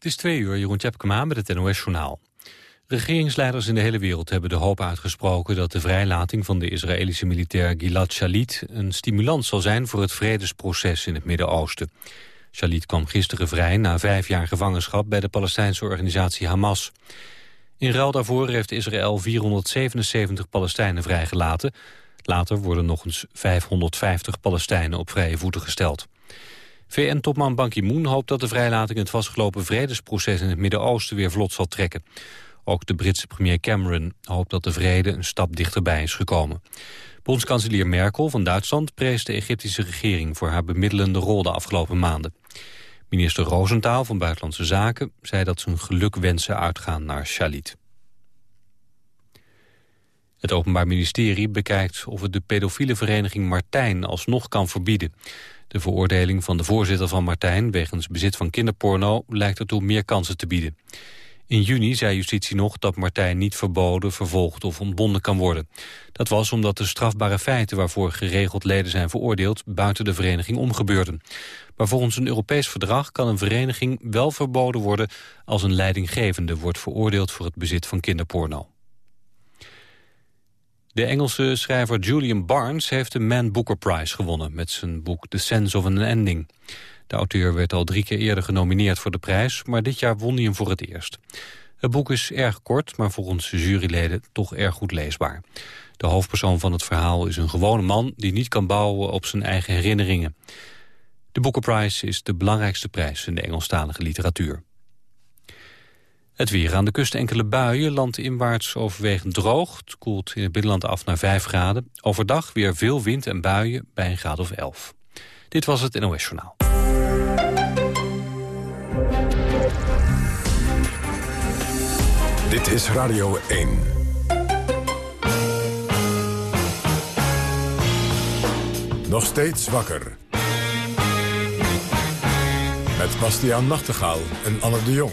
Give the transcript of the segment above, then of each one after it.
Het is twee uur, Jeroen Tjepkema met het NOS-journaal. Regeringsleiders in de hele wereld hebben de hoop uitgesproken... dat de vrijlating van de Israëlische militair Gilad Shalit... een stimulans zal zijn voor het vredesproces in het Midden-Oosten. Shalit kwam gisteren vrij na vijf jaar gevangenschap... bij de Palestijnse organisatie Hamas. In ruil daarvoor heeft Israël 477 Palestijnen vrijgelaten. Later worden nog eens 550 Palestijnen op vrije voeten gesteld. VN-topman Ban Ki-moon hoopt dat de vrijlating het vastgelopen vredesproces in het Midden-Oosten weer vlot zal trekken. Ook de Britse premier Cameron hoopt dat de vrede een stap dichterbij is gekomen. Bondskanselier Merkel van Duitsland prees de Egyptische regering voor haar bemiddelende rol de afgelopen maanden. Minister Roosentaal van Buitenlandse Zaken zei dat zijn gelukwensen uitgaan naar Shalit. Het Openbaar Ministerie bekijkt of het de pedofiele vereniging Martijn alsnog kan verbieden. De veroordeling van de voorzitter van Martijn wegens bezit van kinderporno lijkt ertoe meer kansen te bieden. In juni zei justitie nog dat Martijn niet verboden, vervolgd of ontbonden kan worden. Dat was omdat de strafbare feiten waarvoor geregeld leden zijn veroordeeld buiten de vereniging omgebeurden. Maar volgens een Europees verdrag kan een vereniging wel verboden worden als een leidinggevende wordt veroordeeld voor het bezit van kinderporno. De Engelse schrijver Julian Barnes heeft de Man Booker Prize gewonnen... met zijn boek The Sense of an Ending. De auteur werd al drie keer eerder genomineerd voor de prijs... maar dit jaar won hij hem voor het eerst. Het boek is erg kort, maar volgens de juryleden toch erg goed leesbaar. De hoofdpersoon van het verhaal is een gewone man... die niet kan bouwen op zijn eigen herinneringen. De Booker Prize is de belangrijkste prijs in de Engelstalige literatuur. Het weer aan de kust enkele buien, landinwaarts overwegend droog. Het koelt in het binnenland af naar 5 graden. Overdag weer veel wind en buien bij een graad of 11. Dit was het NOS Journaal. Dit is Radio 1. Nog steeds wakker. Met Bastiaan Nachtegaal en Anne de Jong.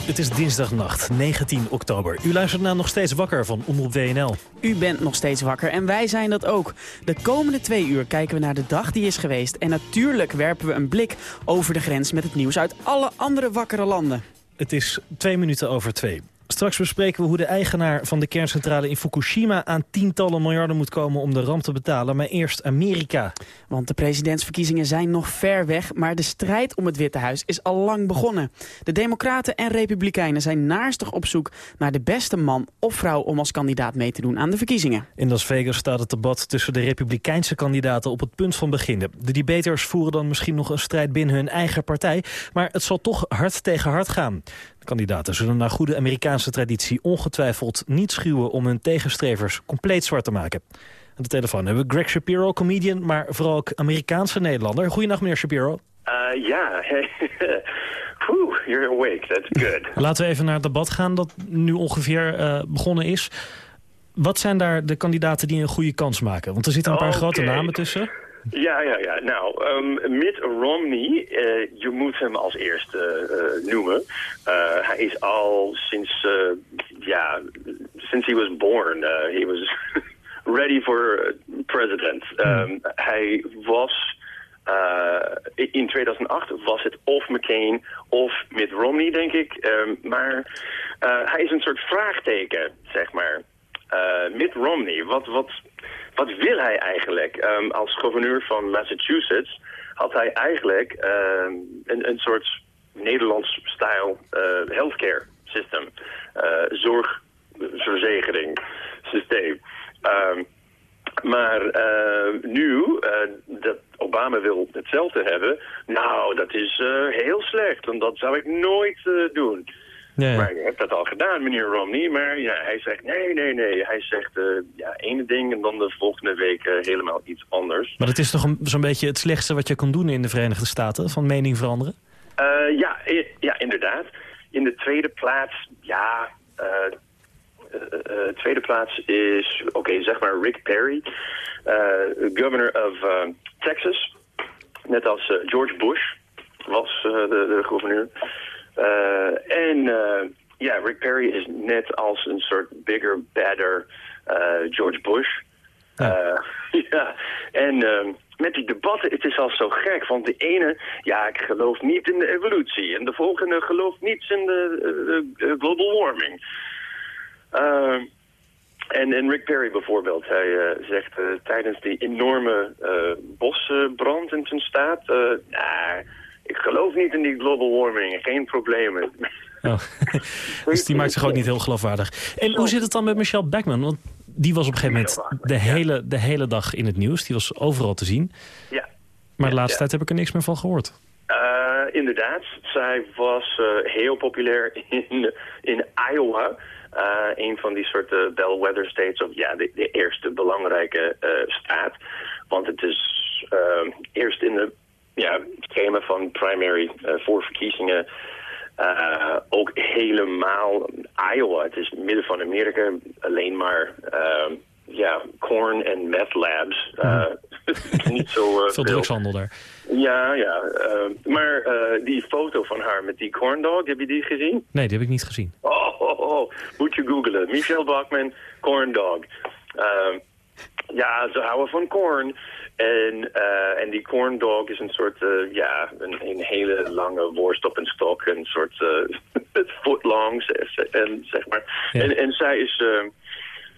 Het is dinsdagnacht, 19 oktober. U luistert naar Nog Steeds Wakker van Omroep WNL. U bent nog steeds wakker en wij zijn dat ook. De komende twee uur kijken we naar de dag die is geweest. En natuurlijk werpen we een blik over de grens met het nieuws uit alle andere wakkere landen. Het is twee minuten over twee. Straks bespreken we hoe de eigenaar van de kerncentrale in Fukushima... aan tientallen miljarden moet komen om de ramp te betalen. Maar eerst Amerika. Want de presidentsverkiezingen zijn nog ver weg... maar de strijd om het Witte Huis is al lang begonnen. De democraten en republikeinen zijn naarstig op zoek... naar de beste man of vrouw om als kandidaat mee te doen aan de verkiezingen. In Las Vegas staat het debat tussen de republikeinse kandidaten... op het punt van beginnen. De debaters voeren dan misschien nog een strijd binnen hun eigen partij... maar het zal toch hard tegen hard gaan. Kandidaten zullen naar goede Amerikaanse traditie ongetwijfeld niet schuwen om hun tegenstrevers compleet zwart te maken. Aan de telefoon hebben we Greg Shapiro, comedian, maar vooral ook Amerikaanse Nederlander. Goedenacht meneer Shapiro. Uh, ja, Whew, you're awake, that's good. Laten we even naar het debat gaan dat nu ongeveer uh, begonnen is. Wat zijn daar de kandidaten die een goede kans maken? Want er zitten een paar okay. grote namen tussen. Ja, ja, ja. Nou, um, Mitt Romney, uh, je moet hem als eerste uh, noemen. Uh, hij is al sinds, ja, since he was born, he was ready for president. Um, hij was, in 2008 was het of McCain of Mitt Romney, denk ik. Um, maar hij is een soort vraagteken, zeg maar. Mitt Romney, wat... wat wat wil hij eigenlijk? Um, als gouverneur van Massachusetts had hij eigenlijk um, een, een soort Nederlands-stijl uh, healthcare system. Uh, zorgverzekering systeem. Um, maar uh, nu, dat Obama wil hetzelfde hebben, nou, dat is heel slecht. En dat zou ik nooit doen. Ja, ja. Maar je hebt dat al gedaan, meneer Romney. Maar ja, hij zegt nee, nee, nee. Hij zegt uh, ja, ene ding en dan de volgende week uh, helemaal iets anders. Maar dat is toch zo'n beetje het slechtste wat je kan doen in de Verenigde Staten? Van mening veranderen? Uh, ja, ja, inderdaad. In de tweede plaats, ja... tweede plaats is, oké, okay, zeg maar Rick Perry, governor of Texas. Net als George Bush was de, de gouverneur. Uh, en uh, ja, Rick Perry is net als een soort bigger, better uh, George Bush. Ja. ja. En met die debatten, het is al zo gek. Want de ene, ja, ik geloof niet in de evolutie. En de volgende gelooft niets in de global warming. Uh, en, en Rick Perry bijvoorbeeld, hij uh, zegt uh, tijdens die enorme bosbrand in zijn staat... nah, ik geloof niet in die global warming, geen problemen. Oh. dus die maakt zich ook niet heel geloofwaardig. En hoe zit het dan met Michelle Backman? Want die was op een gegeven moment de hele, de hele dag in het nieuws. Die was overal te zien. Ja. Maar de laatste tijd heb ik er niks meer van gehoord. Uh, inderdaad, zij was uh, heel populair in, in Iowa. Uh, een van die soorten bellwether states, of ja, de, de eerste belangrijke staat. Want het is eerst in de ja, schema van primary voorverkiezingen uh, ook helemaal Iowa. Het is midden van Amerika. Alleen maar uh, ja, corn en meth labs. Uh, niet zo veel drugshandel daar. Ja, ja. maar die foto van haar met die corn dog, heb je die gezien? Nee, die heb ik niet gezien. Oh, oh, oh. moet je googlen. Michelle Bachman, corn dog. Ja, ze houden van corn. En, uh, en die corn dog is een soort, uh, ja, een, een, hele lange worst op een stok. Een soort uh, foot long, en, zeg maar. Ja. En, en zij is...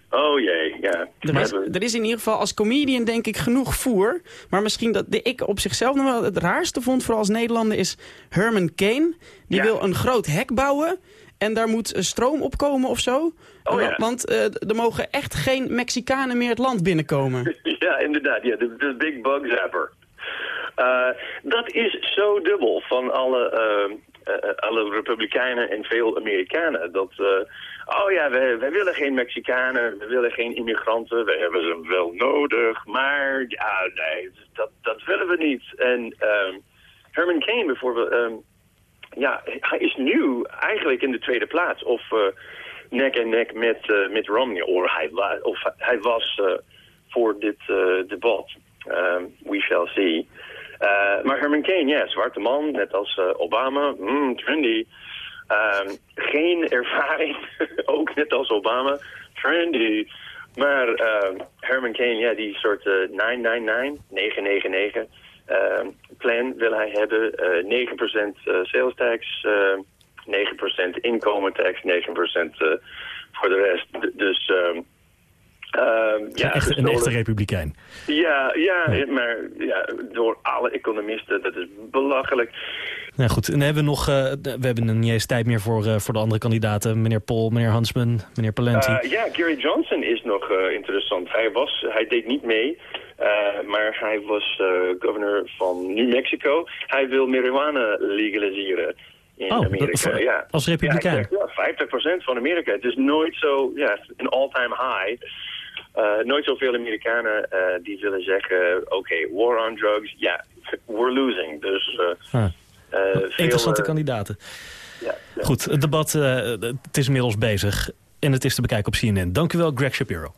Oh jee, ja. Er is, er is, in ieder geval als comedian denk ik genoeg voer. Maar misschien dat de, ik op zichzelf nog wel het raarste vond, vooral als Nederlander, is Herman Kane. Die ja. wil een groot hek bouwen. En daar moet stroom op komen of zo. Oh, ja. Want uh, er mogen echt geen Mexicanen meer het land binnenkomen. ja, inderdaad. Ja, de, de big bug zapper. Uh, dat is zo dubbel van alle, uh, alle Republikeinen en veel Amerikanen. Dat, oh ja, wij, wij, willen geen Mexicanen, we willen geen immigranten, we hebben ze wel nodig. Maar ja, nee, dat, dat willen we niet. En ehm, Herman Cain bijvoorbeeld... Um, ja, hij is nu eigenlijk in de tweede plaats. Of uh, nek en nek met, uh, met Romney. Of hij, of hij was uh, voor dit debat. Um, we shall see. maar Herman Cain, ja, zwarte man, net als Obama. Mm, trendy. Um, geen ervaring, ook net als Obama. Trendy. Maar Herman Cain, ja, die soort 999, 999... Ehm, plan wil hij hebben. 9% eh, eh, sales tax, 9% eh, inkomen tax, 9% voor de rest. Dus... Uh, uh, ja, echt, een echte republikein. Ja, ja, ja, maar ja, door alle economisten, dat is belachelijk. Nou goed, en hebben we nog, uh, we hebben niet eens tijd meer voor, uh, voor de andere kandidaten. Meneer Paul, meneer Hansman, meneer Palenti. Uh, ja, Gary Johnson is nog interessant. Hij, was, hij deed niet mee, maar hij was governor van New Mexico. Hij wil marijuana legaliseren in oh, Amerika. ja. Als republikein? Ja, ja, 50% van Amerika. Het is nooit zo, ja, een all-time high. Uh, nooit zoveel Amerikanen uh, die willen zeggen... oké, okay, war on drugs, ja, yeah, we're losing. Dus uh, Interessante kandidaten. Ja, ja. Goed, het debat het is inmiddels bezig. En het is te bekijken op CNN. Dank u wel, Greg Shapiro.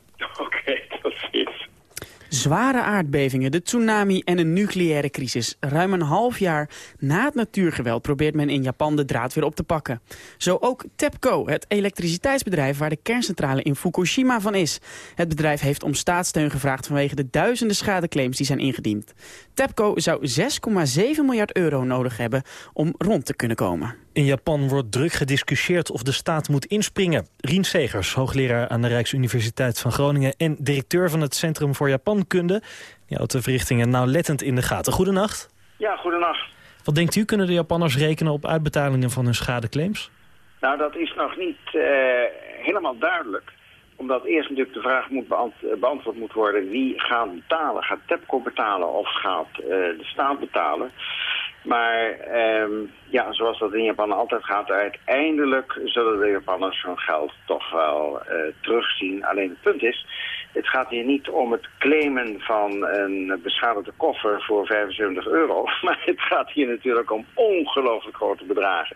Zware aardbevingen, de tsunami en een nucleaire crisis. Ruim een half jaar na het natuurgeweld probeert men in Japan de draad weer op te pakken. Zo ook TEPCO, het elektriciteitsbedrijf waar de kerncentrale in Fukushima van is. Het bedrijf heeft om staatssteun gevraagd vanwege de duizenden schadeclaims die zijn ingediend. TEPCO zou 6,7 miljard euro nodig hebben om rond te kunnen komen. In Japan wordt druk gediscussieerd of de staat moet inspringen. Rien Segers, hoogleraar aan de Rijksuniversiteit van Groningen... en directeur van het Centrum voor Japankunde. Die houdt de verrichtingen nauwlettend in de gaten. Goedenacht. Ja, goedenacht. Wat denkt u, kunnen de Japanners rekenen op uitbetalingen van hun schadeclaims? Nou, dat is nog niet uh, helemaal duidelijk omdat eerst natuurlijk de vraag moet beantwoord moet worden... wie gaat betalen? Gaat TEPCO betalen of gaat uh, de staat betalen? Maar um, ja, zoals dat in Japan altijd gaat, uiteindelijk zullen de Japanners hun geld toch wel uh, terugzien. Alleen het punt is, het gaat hier niet om het claimen van een beschadigde koffer voor 75 euro. Maar het gaat hier natuurlijk om ongelooflijk grote bedragen.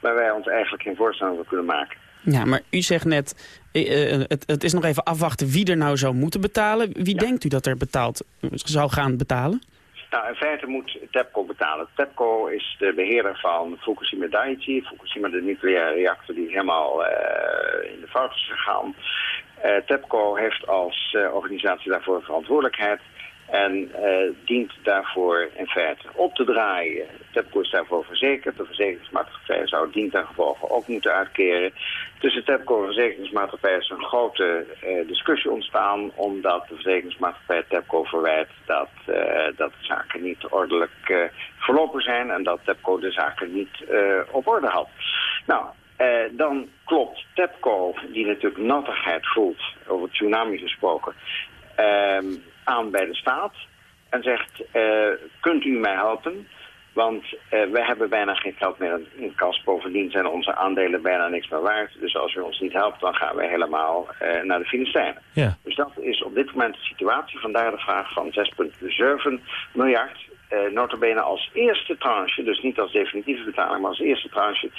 Waar wij ons eigenlijk geen van kunnen maken. Ja, maar u zegt net, uh, het, het, is nog even afwachten wie er nou zou moeten betalen. Wie ja. denkt u dat er betaald, zou gaan betalen? Nou, in feite moet TEPCO betalen. TEPCO is de beheerder van Fukushima Daiichi. Fukushima, de nucleaire reactor die helemaal uh, in de fout is gegaan. Uh, TEPCO heeft als uh, organisatie daarvoor verantwoordelijkheid. En uh, dient daarvoor in feite op te draaien. TEPCO is daarvoor verzekerd. De verzekeringsmaatschappij zou dient ten gevolge ook moeten uitkeren. Tussen TEPCO en verzekeringsmaatschappij is een grote uh, discussie ontstaan... omdat de verzekeringsmaatschappij TEPCO verwijt dat, uh, dat de zaken niet ordelijk verlopen zijn... en dat TEPCO de zaken niet op orde had. Nou, dan klopt TEPCO, die natuurlijk nattigheid voelt, over tsunami gesproken... Ehm, aan bij de staat en zegt, uh, kunt u mij helpen? Want uh, we hebben bijna geen geld meer in kas. Bovendien zijn onze aandelen bijna niks meer waard. Dus als u ons niet helpt, dan gaan we helemaal uh, naar de Filistijnen. Ja. Dus dat is op dit moment de situatie. Vandaar de vraag van 6,7 miljard. Uh, notabene als eerste tranche, dus niet als definitieve betaling... maar als eerste tranche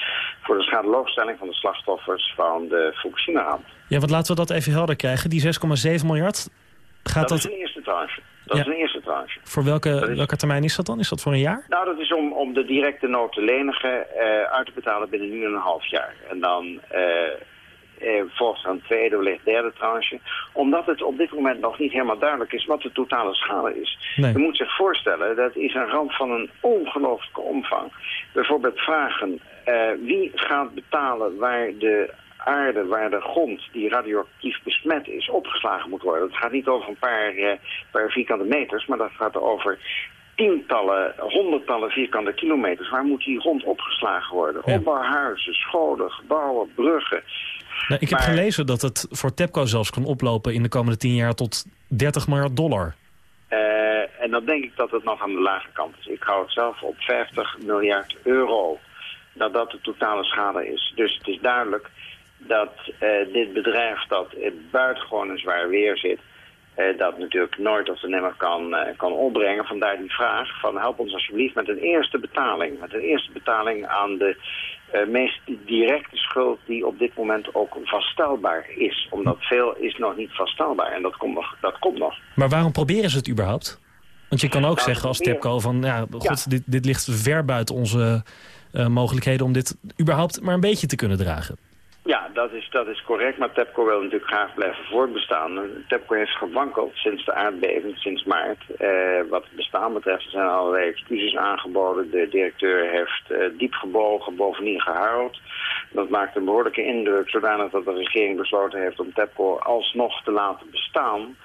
voor de schadeloosstelling van de slachtoffers van de Fukushima-ramp. Ja, want laten we dat even helder krijgen. Die 6,7 miljard, Gaat dat, dat, is een eerste tranche. Dat ja. is een eerste tranche. Voor welke, welke termijn is dat dan? Is dat voor een jaar? Nou, dat is om, om de directe nood te lenigen uh, uit te betalen binnen nu en een half jaar. En dan uh, uh, volgt een tweede, wellicht derde tranche. Omdat het op dit moment nog niet helemaal duidelijk is wat de totale schade is. Nee. Je moet zich voorstellen, dat is een ramp van een ongelooflijke omvang. Bijvoorbeeld vragen, wie gaat betalen waar de aarde waar de grond die radioactief besmet is opgeslagen moet worden. Het gaat niet over een paar, uh, paar vierkante meters, maar dat gaat over tientallen, honderdtallen vierkante kilometers. Waar moet die grond opgeslagen worden? Ja. Opbouwhuizen, scholen, gebouwen, bruggen. Nou, ik heb Maar- gelezen dat het voor TEPCO zelfs kan oplopen in de komende 10 jaar tot 30 miljard dollar. Eh, en dan denk ik dat het nog aan de lage kant is. Ik hou het zelf op 50 miljard euro. Dat dat de totale schade is. Dus het is duidelijk dat eh, dit bedrijf dat buitengewoon een zwaar weer zit... eh, dat natuurlijk nooit of de nimmer kan, eh, kan opbrengen. Vandaar die vraag van help ons alsjeblieft met een eerste betaling. Met een eerste betaling aan de meest directe schuld die op dit moment ook vaststelbaar is. Omdat veel is nog niet vaststelbaar en dat komt nog. Dat komt nog. Maar waarom proberen ze het überhaupt? Want je kan ook Nou, zeggen als TEPCO van... Ja, god, Dit, dit ligt ver buiten onze mogelijkheden om dit überhaupt maar een beetje te kunnen dragen. Ja, dat is, dat is correct, maar TEPCO wil natuurlijk graag blijven voortbestaan. TEPCO heeft gewankeld sinds de aardbeving, sinds maart. Eh, wat het bestaan betreft er zijn allerlei excuses aangeboden. De directeur heeft eh, diep gebogen, bovendien gehuild. Dat maakt een behoorlijke indruk, zodanig dat de regering besloten heeft om TEPCO alsnog te laten bestaan.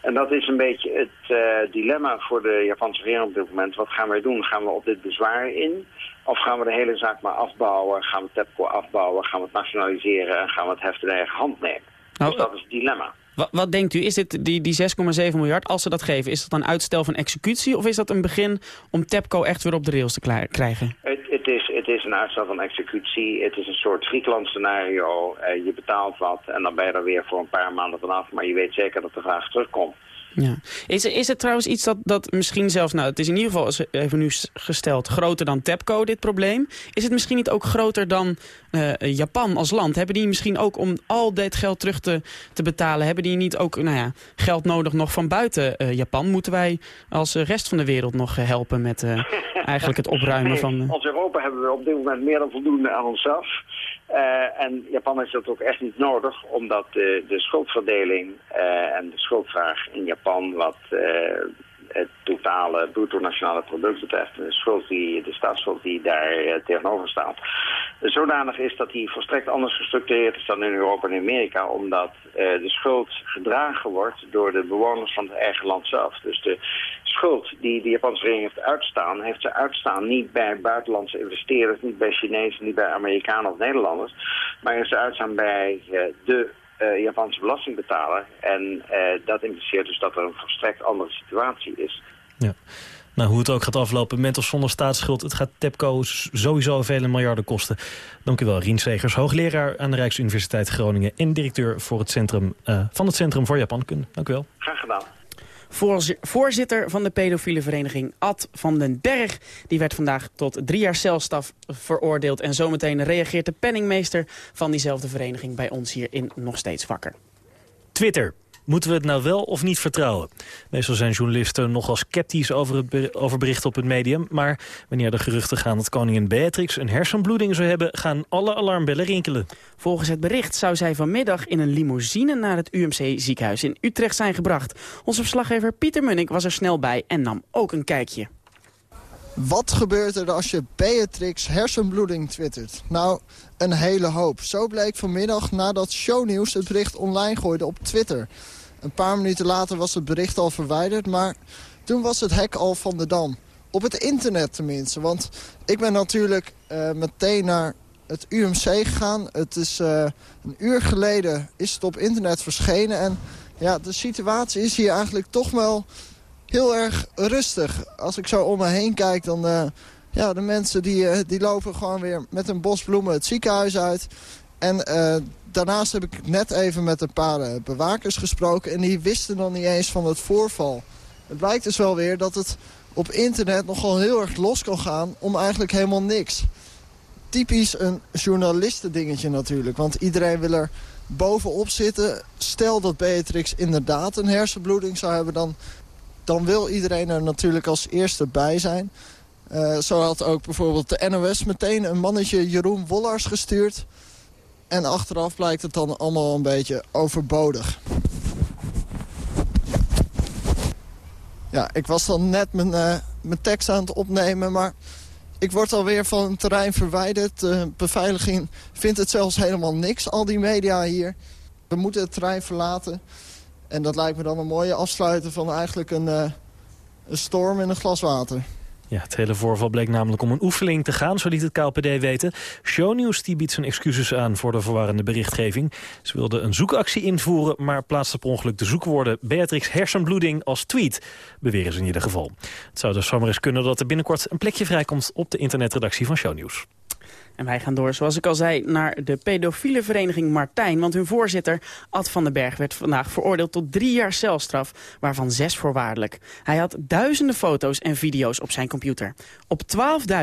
En dat is een beetje het eh, dilemma voor de Japanse regering op dit moment. Wat gaan wij doen? Gaan we op dit bezwaar in? Of gaan we de hele zaak maar afbouwen? Gaan we TEPCO afbouwen? Gaan we het nationaliseren? En gaan we het heft in eigen hand nemen? Nou, dus dat is het dilemma. Wat, wat denkt u, is dit die, die 6,7 miljard, als ze dat geven, is dat een uitstel van executie of is dat een begin om TEPCO echt weer op de rails te krijgen? Het, het, is, het is een uitstel van executie. Het is een soort Griekenland scenario. Eh, je betaalt wat en dan ben je er weer voor een paar maanden vanaf. Maar je weet zeker dat de vraag terugkomt. Ja. Is, is het trouwens iets dat, dat misschien zelfs, nou het is in ieder geval even nu gesteld, groter dan TEPCO dit probleem. Is het misschien niet ook groter dan eh, Japan als land? Hebben die misschien ook om al dit geld terug te, te betalen, hebben die niet ook nou ja, geld nodig nog van buiten eh, Japan? Moeten wij als rest van de wereld nog eh, helpen met eigenlijk het opruimen van... Als Europa hebben we op dit moment meer dan voldoende aan onszelf. Eh, en Japan heeft dat ook echt niet nodig, omdat de, de schuldverdeling eh, en de schuldvraag in Japan, wat eh, het totale bruto nationale product betreft, de, schuld die, de staatsschuld die daar eh, tegenover staat, zodanig is dat die volstrekt anders gestructureerd is dan in Europa en Amerika, omdat eh, de schuld gedragen wordt door de bewoners van het eigen land zelf. Dus de schuld die de Japanse regering heeft uitstaan, heeft ze uitstaan niet bij buitenlandse investeerders, niet bij Chinezen, niet bij Amerikanen of Nederlanders, maar heeft ze uitstaan bij eh, de eh, Japanse belastingbetaler. En eh, dat impliceert dus dat er een volstrekt andere situatie is. Nou, hoe het ook gaat aflopen, met of zonder staatsschuld... het gaat TEPCO sowieso vele miljarden kosten. Dank u wel, Rien Segers, hoogleraar aan de Rijksuniversiteit Groningen... en directeur voor het centrum, eh, van het Centrum voor Japankunde. Dank u wel. Graag gedaan. Voorzi- Voorzitter van de pedofiele vereniging Ad van den Berg... die werd vandaag tot drie jaar celstaf veroordeeld. En zometeen reageert de penningmeester van diezelfde vereniging... bij ons hier in Nog Steeds Wakker. Twitter. Moeten we het nou wel of niet vertrouwen? Meestal zijn journalisten nogal sceptisch over, het over berichten op het medium. Maar wanneer de geruchten gaan dat koningin Beatrix een hersenbloeding zou hebben... gaan alle alarmbellen rinkelen. Volgens het bericht zou zij vanmiddag in een limousine naar het UMC-ziekenhuis in Utrecht zijn gebracht. Onze verslaggever Pieter Munnik was er snel bij en nam ook een kijkje. Wat gebeurt er als je Beatrix hersenbloeding twittert? Nou, een hele hoop. Zo bleek vanmiddag nadat Shownieuws het bericht online gooide op Twitter. Een paar minuten later was het bericht al verwijderd, maar toen was het hek al van de dam. Op het internet tenminste, want ik ben natuurlijk uh, meteen naar het UMC gegaan. Het is uh, een uur geleden is het op internet verschenen en ja, de situatie is hier eigenlijk toch wel heel erg rustig. Als ik zo om me heen kijk, dan... Uh, ja, de mensen die, die lopen gewoon weer met een bos bloemen het ziekenhuis uit. En daarnaast heb ik net even met een paar bewakers gesproken... en die wisten dan niet eens van het voorval. Het blijkt dus wel weer dat het op internet nogal heel erg los kan gaan... om eigenlijk helemaal niks. Typisch een journalistendingetje natuurlijk. Want iedereen wil er bovenop zitten. Stel dat Beatrix inderdaad een hersenbloeding zou hebben... dan dan wil iedereen er natuurlijk als eerste bij zijn. Uh, zo had ook bijvoorbeeld de NOS meteen een mannetje Jeroen Wollars gestuurd. En achteraf blijkt het dan allemaal een beetje overbodig. Ja, ik was dan net mijn, uh, mijn tekst aan het opnemen, maar ik word alweer van het terrein verwijderd. De beveiliging vindt het zelfs helemaal niks, al die media hier. We moeten het terrein verlaten. En dat lijkt me dan een mooie afsluiten van eigenlijk een, uh, een storm in een glas water. Ja, het hele voorval bleek namelijk om een oefening te gaan, zo liet het KLPD weten. Shownews die biedt zijn excuses aan voor de verwarrende berichtgeving. Ze wilden een zoekactie invoeren, maar plaatste per ongeluk de zoekwoorden Beatrix hersenbloeding als tweet, beweren ze in ieder geval. Het zou dus zomaar eens kunnen dat er binnenkort een plekje vrijkomt op de internetredactie van Shownews. En wij gaan door, zoals ik al zei, naar de pedofiele vereniging Martijn. Want hun voorzitter, Ad van den Berg, werd vandaag veroordeeld tot drie jaar celstraf, waarvan zes voorwaardelijk. Hij had duizenden foto's en video's op zijn computer. Op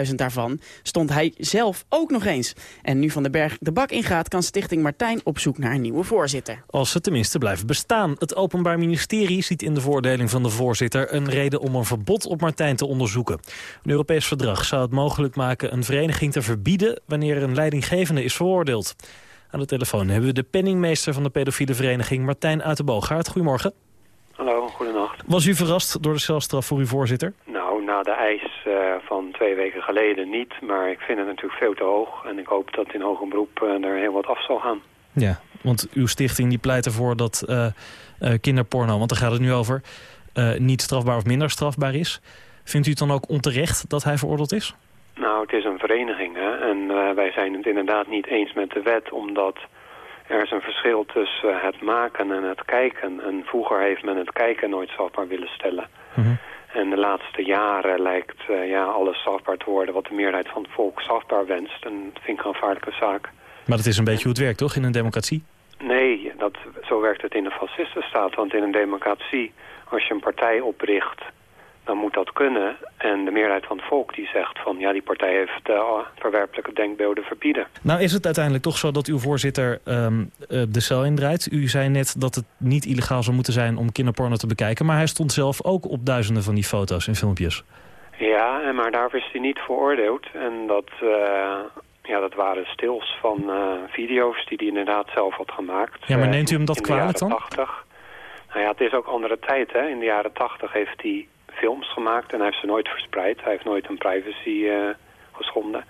12.000 daarvan stond hij zelf ook nog eens. En nu Van den Berg de bak ingaat, kan Stichting Martijn op zoek naar een nieuwe voorzitter. Als ze tenminste blijven bestaan. Het Openbaar Ministerie ziet in de voordeling van de voorzitter een reden om een verbod op Martijn te onderzoeken. Een Europees verdrag zou het mogelijk maken een vereniging te verbieden wanneer een leidinggevende is veroordeeld. Aan de telefoon hebben we de penningmeester van de pedofiele vereniging Martijn Uitenboogaard. Goedemorgen. Hallo, goedenacht. Was u verrast door de celstraf voor uw voorzitter? Nou, na de eis uh, van twee weken geleden niet, maar ik vind het natuurlijk veel te hoog. En ik hoop dat in hoger beroep uh, er heel wat af zal gaan. Ja, want uw stichting die pleit ervoor dat uh, kinderporno, want daar gaat het nu over, niet strafbaar of minder strafbaar is. Vindt u het dan ook onterecht dat hij veroordeeld is? Nou, het is een vereniging? En uh, wij zijn het inderdaad niet eens met de wet... omdat er is een verschil tussen het maken en het kijken. En vroeger heeft men het kijken nooit strafbaar willen stellen. Mm -hmm. En de laatste jaren lijkt uh, ja, alles strafbaar te worden... wat de meerderheid van het volk strafbaar wenst. En dat vind ik een gevaarlijke zaak. Maar dat is een beetje hoe het werkt, toch, in een democratie? Nee, dat, zo werkt het in een fascistenstaat. Want in een democratie, als je een partij opricht dan moet dat kunnen. En de meerderheid van het volk die zegt van... ja, die partij heeft uh, verwerpelijke denkbeelden verbieden. Nou is het uiteindelijk toch zo dat uw voorzitter um, de cel indraait. U zei net dat het niet illegaal zou moeten zijn om kinderporno te bekijken... maar hij stond zelf ook op duizenden van die foto's en filmpjes. Ja, maar daarvoor is hij niet veroordeeld. En dat, uh, ja, dat waren stils van video's die hij inderdaad zelf had gemaakt. Ja, maar neemt u hem dat kwalijk dan? 80. Nou ja, het is ook andere tijd, hè. In de jaren 80 heeft hij films gemaakt en hij heeft ze nooit verspreid. Hij heeft nooit een privacy uh, geschonden.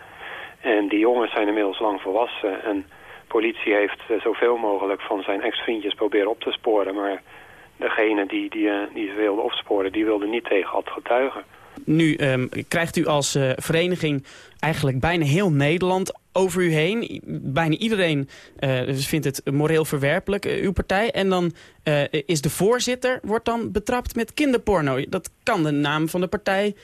En die jongens zijn inmiddels lang volwassen. En politie heeft uh, zoveel mogelijk van zijn ex-vriendjes proberen op te sporen. Maar degene die, die, uh, die ze wilden opsporen, die wilde niet tegen had getuigen. Nu um, krijgt u als vereniging eigenlijk bijna heel Nederland over u heen. Bijna iedereen uh, vindt het moreel verwerpelijk, uh, uw partij. En dan is de voorzitter wordt dan betrapt met kinderporno. Dat kan de naam van de partij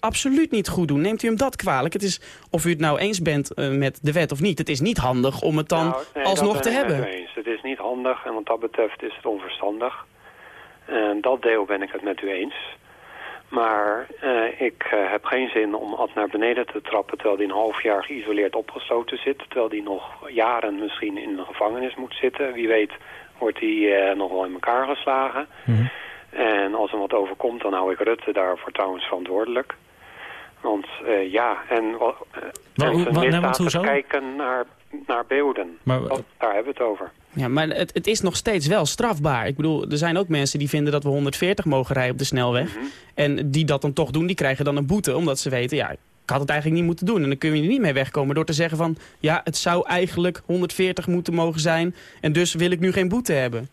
absoluut niet goed doen. Neemt u hem dat kwalijk? Het is, of u het nou eens bent met de wet of niet. Het is niet handig om het dan nou, nee, alsnog te hebben. Eens. Het is niet handig en wat dat betreft is het onverstandig. En dat deel ben ik het met u eens. Maar uh, ik uh, heb geen zin om Ad naar beneden te trappen... terwijl hij een half jaar geïsoleerd opgesloten zit. Terwijl hij nog jaren misschien in de gevangenis moet zitten. Wie weet wordt hij nog wel in elkaar geslagen. Mhm. En als er wat overkomt, dan hou ik Rutte daarvoor trouwens verantwoordelijk. Want ja, en, en zijn misdaad hoezo? kijken naar, naar beelden. Maar- Dat- daar hebben we het over. Ja, maar het, het is nog steeds wel strafbaar. Ik bedoel, er zijn ook mensen die vinden dat we 140 mogen rijden op de snelweg. Mhm. En die dat dan toch doen, die krijgen dan een boete. Omdat ze weten, ja, ik had het eigenlijk niet moeten doen. En dan kun je er niet mee wegkomen door te zeggen van... ja, het zou eigenlijk 140 moeten mogen zijn. En dus wil ik nu geen boete hebben.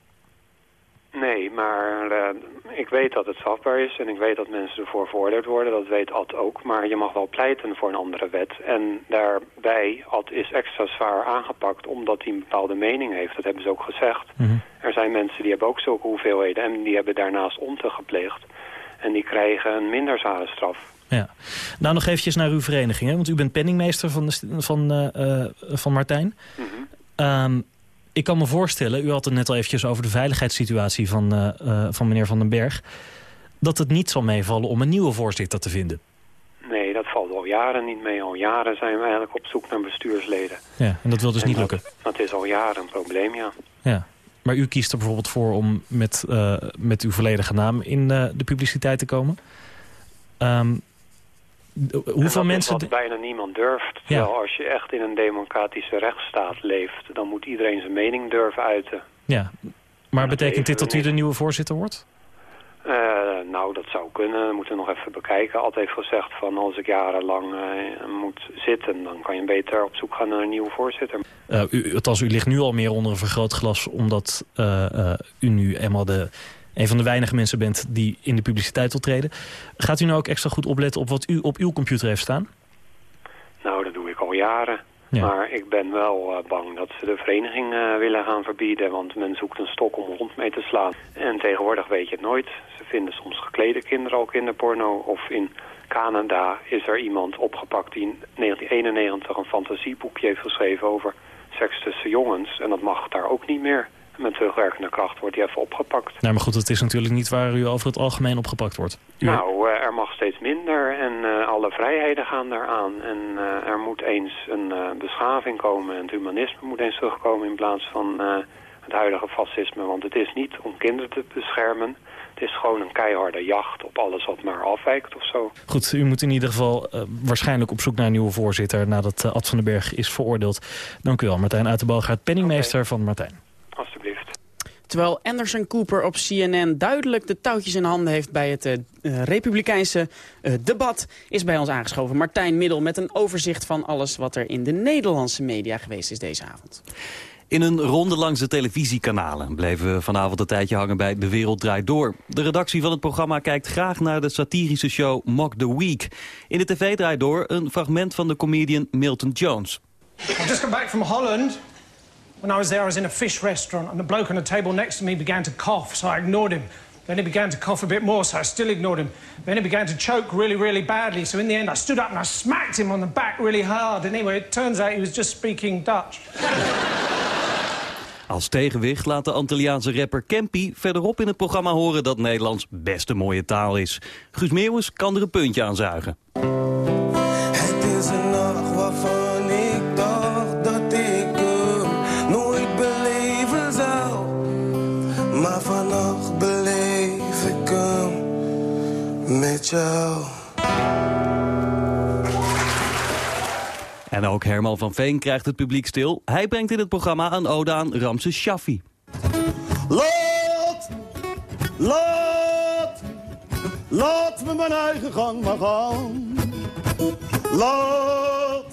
Nee, maar eh, ik weet dat het strafbaar is en ik weet dat mensen ervoor veroordeeld worden. Dat weet Ad ook, maar je mag wel pleiten voor een andere wet. En daarbij, Ad is extra zwaar aangepakt omdat hij een bepaalde mening heeft. Dat hebben ze ook gezegd. Mhm. Er zijn mensen die hebben ook zulke hoeveelheden en die hebben daarnaast onte gepleegd. En die krijgen een minder zware straf. Ja. Nou, nog eventjes naar uw vereniging. Hè? Want u bent penningmeester van, de, van, eh, eh, van Martijn. Ehm, ik kan me voorstellen, u had het net al eventjes over de veiligheidssituatie van, eh, eh, van meneer Van den Berg... dat het niet zal meevallen om een nieuwe voorzitter te vinden. Nee, dat valt al jaren niet mee. Al jaren zijn we eigenlijk op zoek naar bestuursleden. Ja, en dat wil dus En niet dat- lukken. Dat is al jaren een probleem, ja. Ja. Maar u kiest er bijvoorbeeld voor om met, eh, met uw volledige naam in de publiciteit te komen. En hoeveel dat mensen... Wat bijna niemand durft. Als je echt in een democratische rechtsstaat leeft... dan moet iedereen zijn mening durven uiten. Ja, maar dat betekent dit dat u de nieuwe voorzitter wordt? Eh, nou, dat zou kunnen. We moeten nog even bekijken. Ad heeft gezegd van als ik jarenlang eh, moet zitten... dan kan je beter op zoek gaan naar een nieuwe voorzitter. Eh, u, althans, u ligt nu al meer onder een vergrootglas... omdat u nu eenmaal de, een van de weinige mensen bent die in de publiciteit wil treden. Gaat u nou ook extra goed opletten op wat u op uw computer heeft staan? Nou, dat doe ik al jaren. Ja. Maar ik ben wel eh, bang dat ze de vereniging eh, willen gaan verbieden. Want men zoekt een stok om rond mee te slaan. En tegenwoordig weet je het nooit. Ze vinden soms geklede kinderen al kinderporno. Of in Canada is er iemand opgepakt die in 1991 een fantasieboekje heeft geschreven over seks tussen jongens. En dat mag daar ook niet meer. En met terugwerkende kracht wordt die even opgepakt. Nou, maar goed, het is natuurlijk niet waar u over het algemeen opgepakt wordt. U- Nou, eh, er mag steeds minder en eh, alle vrijheden gaan daaraan. En eh, er moet eens een beschaving komen en het humanisme moet eens terugkomen in plaats van het huidige fascisme. Want het is niet om kinderen te beschermen. Het is gewoon een keiharde jacht op alles wat maar afwijkt of zo. Goed, u moet in ieder geval waarschijnlijk op zoek naar een nieuwe voorzitter... nadat Ad van den Berg is veroordeeld. Dank u wel, Martijn Uitenbalgaard, penningmeester van Martijn. Alsjeblieft. Terwijl Anderson Cooper op CNN duidelijk de touwtjes in handen heeft bij het eh, eh, republikeinse eh, debat, is bij ons aangeschoven Martijn Middel met een overzicht van alles wat er in de Nederlandse media geweest is deze avond. In een ronde langs de televisiekanalen bleven we vanavond een tijdje hangen bij De Wereld Draait Door. De redactie van het programma kijkt graag naar de satirische show Mock the Week. In de tv draait door een fragment van de comedian Milton Jones. I've just come back from Holland. When I was there, I was in a fish restaurant, and the bloke on the table next to me began to cough, so I ignored him. Then he began to cough a bit more, so I still ignored him. Then he began to choke really, really badly, so in the end I stood up and I smacked him on the back really hard. And anyway, it turns out he was just speaking Dutch. Als tegenwicht laat de Antilliaanse rapper Campy verderop in het programma horen dat Nederlands best een mooie taal is. Guus Meeuwis kan er een puntje aan zuigen. Het is een nacht waarvan met jou. En ook Herman van Veen krijgt het publiek stil. Hij brengt in het programma een ode aan Ramses Shaffi. Laat, laat, laat me mijn eigen gang maar gaan. Laat,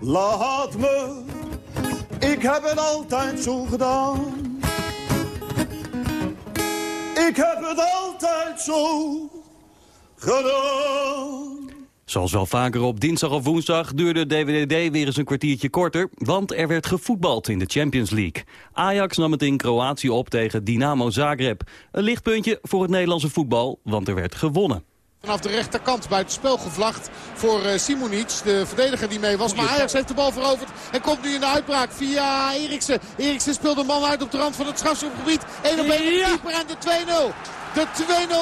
laat me, ik heb het altijd zo gedaan. Ik heb het altijd zo gedaan. Zoals wel vaker op dinsdag of woensdag duurde DWDD weer eens een kwartiertje korter, want er werd gevoetbald in de Champions League. Ajax nam het in Kroatië op tegen Dynamo Zagreb. Een lichtpuntje voor het Nederlandse voetbal, want er werd gewonnen. Vanaf de rechterkant buiten spel gevlacht voor uh, Simonic, de verdediger die mee was. Maar Ajax heeft de bal veroverd en komt nu in de uitbraak via Eriksen. Eriksen speelt een man uit op de rand van het strafschopgebied. 1 op 1 keeper en de 2-0. De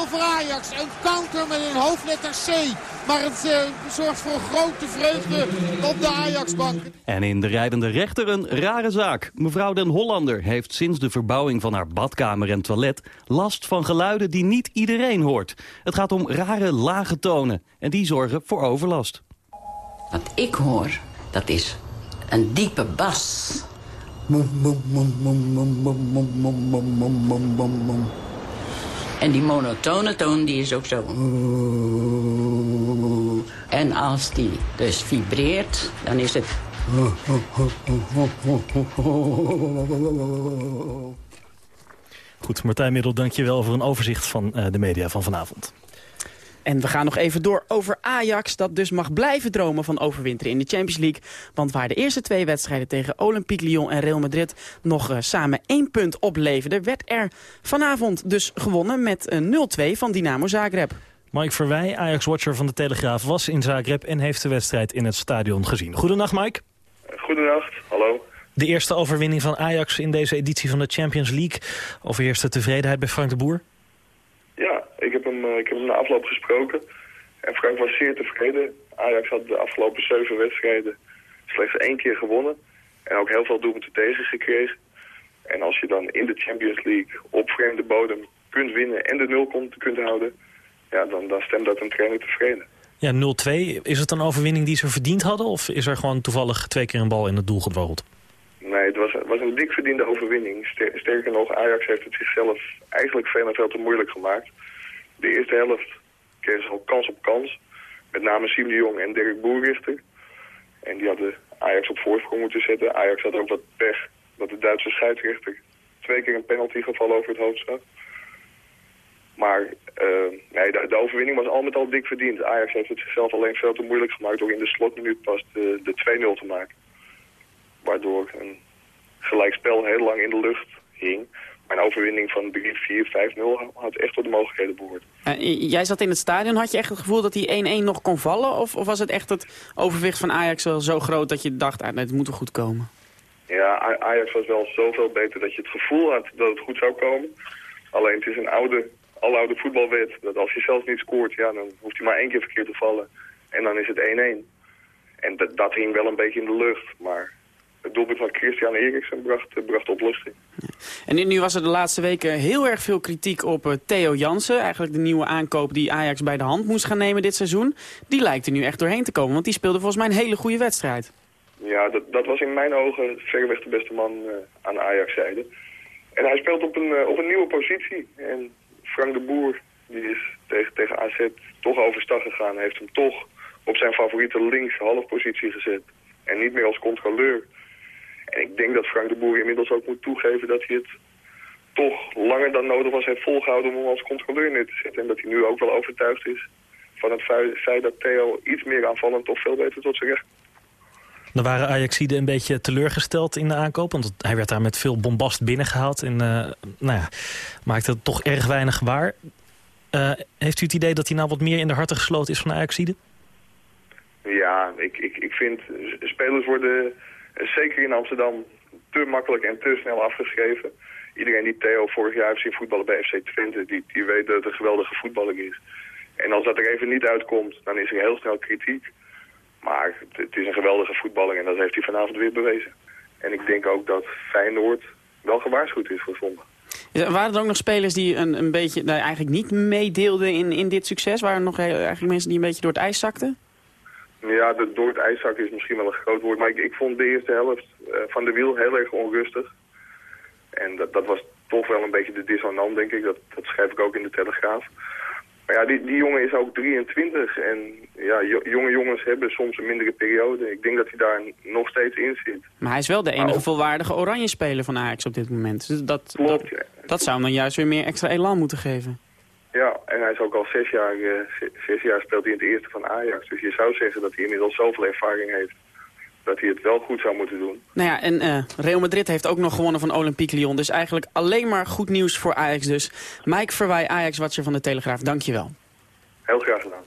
2-0 voor Ajax. Een counter met een hoofdletter C. Maar het uh, zorgt voor grote vreugde op de Ajax-bank. En in de rijdende rechter een rare zaak. Mevrouw Den Hollander heeft sinds de verbouwing van haar badkamer en toilet... last van geluiden die niet iedereen hoort. Het gaat om rare lage tonen en die zorgen voor overlast. Wat ik hoor, dat is een diepe bas. En die monotone toon die is ook zo. En als die dus vibreert, dan is het... Goed, Martijn Middel, dank je wel voor een overzicht van uh, de media van vanavond. En we gaan nog even door over Ajax, dat dus mag blijven dromen van overwinteren in de Champions League. Want waar de eerste twee wedstrijden tegen Olympique Lyon en Real Madrid nog uh, samen één punt opleverden, werd er vanavond dus gewonnen met uh, 0-2 van Dynamo Zagreb. Mike Verwij, Ajax-watcher van de Telegraaf, was in Zagreb en heeft de wedstrijd in het stadion gezien. Goedenacht Mike. Goedenacht, hallo. De eerste overwinning van Ajax in deze editie van de Champions League. Overheerst de tevredenheid bij Frank de Boer? Ja, ik heb hem, ik heb hem na afloop gesproken. En Frank was zeer tevreden. Ajax had de afgelopen zeven wedstrijden slechts één keer gewonnen. En ook heel veel doelpunten tegen gekregen. En als je dan in de Champions League op vreemde bodem kunt winnen en de nul komt kunt houden... Ja, dan, dan stemt dat een trainer tevreden. Ja, 0-2. Is het een overwinning die ze verdiend hadden? Of is er gewoon toevallig twee keer een bal in het doel gedwarreld? Nee, het was, was een dik verdiende overwinning. Sterker nog, Ajax heeft het zichzelf eigenlijk veel en veel te moeilijk gemaakt. De eerste helft kregen ze al kans op kans. Met name Siem de Jong en Dirk Boerrichter. En die hadden Ajax op voorsprong moeten zetten. Ajax had ook wat pech dat de Duitse scheidsrechter twee keer een penaltygeval over het hoofd zag. Maar uh, nee, de, overwinning was al met al dik verdiend. Ajax heeft het zichzelf alleen veel te moeilijk gemaakt door in de slotminuut pas de 2-0 te maken. Waardoor een gelijkspel heel lang in de lucht hing. Een overwinning van 3, 4, 5-0 had echt tot de mogelijkheden behoord. Uh, jij zat in het stadion. Had je echt het gevoel dat die 1-1 nog kon vallen? Of, of, was het echt het overwicht van Ajax wel zo groot dat je dacht, ah, het moet er goed komen? Ja, Ajax was wel zoveel beter dat je het gevoel had dat het goed zou komen. Alleen het is een oude aloude voetbalwet. Dat als je zelf niet scoort, ja, dan hoeft hij maar één keer verkeerd te vallen. En dan is het 1-1. En dat, dat hing wel een beetje in de lucht. Maar het doelpunt van Christian Eriksen bracht, bracht opluchting. En nu, was er de laatste weken heel erg veel kritiek op uh, Theo Jansen. Eigenlijk de nieuwe aankoop die Ajax bij de hand moest gaan nemen dit seizoen. Die lijkt er nu echt doorheen te komen, want die speelde volgens mij een hele goede wedstrijd. Ja, dat, dat was in mijn ogen verreweg de beste man uh, aan Ajax-zijde. En hij speelt op een, uh, op een nieuwe positie. En Frank de Boer, die is tegen, tegen AZ toch overstag gegaan. Heeft hem toch op zijn favoriete links halfpositie gezet. En niet meer als controleur. En ik denk dat Frank de Boer inmiddels ook moet toegeven dat hij het toch langer dan nodig was heeft volgehouden om hem als controleur neer te zetten. En dat hij nu ook wel overtuigd is van het feit dat Theo iets meer aanvallend of veel beter tot zijn recht dan waren Ajaxide een beetje teleurgesteld in de aankoop. Want hij werd daar met veel bombast binnengehaald. En uh, nou ja, maakte het toch erg weinig waar. Uh, heeft u het idee dat hij nou wat meer in de harten gesloten is van Ajaxide? Ja, ik, ik, ik vind spelers worden zeker in Amsterdam te makkelijk en te snel afgeschreven. Iedereen die Theo vorig jaar heeft zien voetballen bij FC Twente, die, die weet dat het een geweldige voetballer is. En als dat er even niet uitkomt, dan is er heel snel kritiek. Maar het, is een geweldige voetballer en dat heeft hij vanavond weer bewezen. En ik denk ook dat Feyenoord wel gewaarschuwd is voor sommigen. Ja, waren er ook nog spelers die een, een beetje nou, eigenlijk niet meedeelden in, in dit succes? Waren er nog eigenlijk mensen die een beetje door het ijs zakten? Ja, de, door het is misschien wel een groot woord. Maar ik, ik vond de eerste helft uh, van de wiel heel erg onrustig. En dat, dat was toch wel een beetje de dissonant, denk ik. Dat, dat schrijf ik ook in de Telegraaf. Maar ja, die, die jongen is ook 23 en ja, jonge jongens hebben soms een mindere periode. Ik denk dat hij daar nog steeds in zit. Maar hij is wel de enige volwaardige oranje speler van Ajax op dit moment. Dus dat, Klopt, dat, dat, zou hem dan juist weer meer extra elan moeten geven. Ja, en hij is ook al zes jaar, uh, zes jaar speelt hij in het eerste van Ajax. Dus je zou zeggen dat hij inmiddels zoveel ervaring heeft dat hij het wel goed zou moeten doen. Nou ja, en uh, Real Madrid heeft ook nog gewonnen van Olympique Lyon. Dus eigenlijk alleen maar goed nieuws voor Ajax dus. Mike Verwij, Ajax-watcher van de Telegraaf, dankjewel. Heel graag gedaan.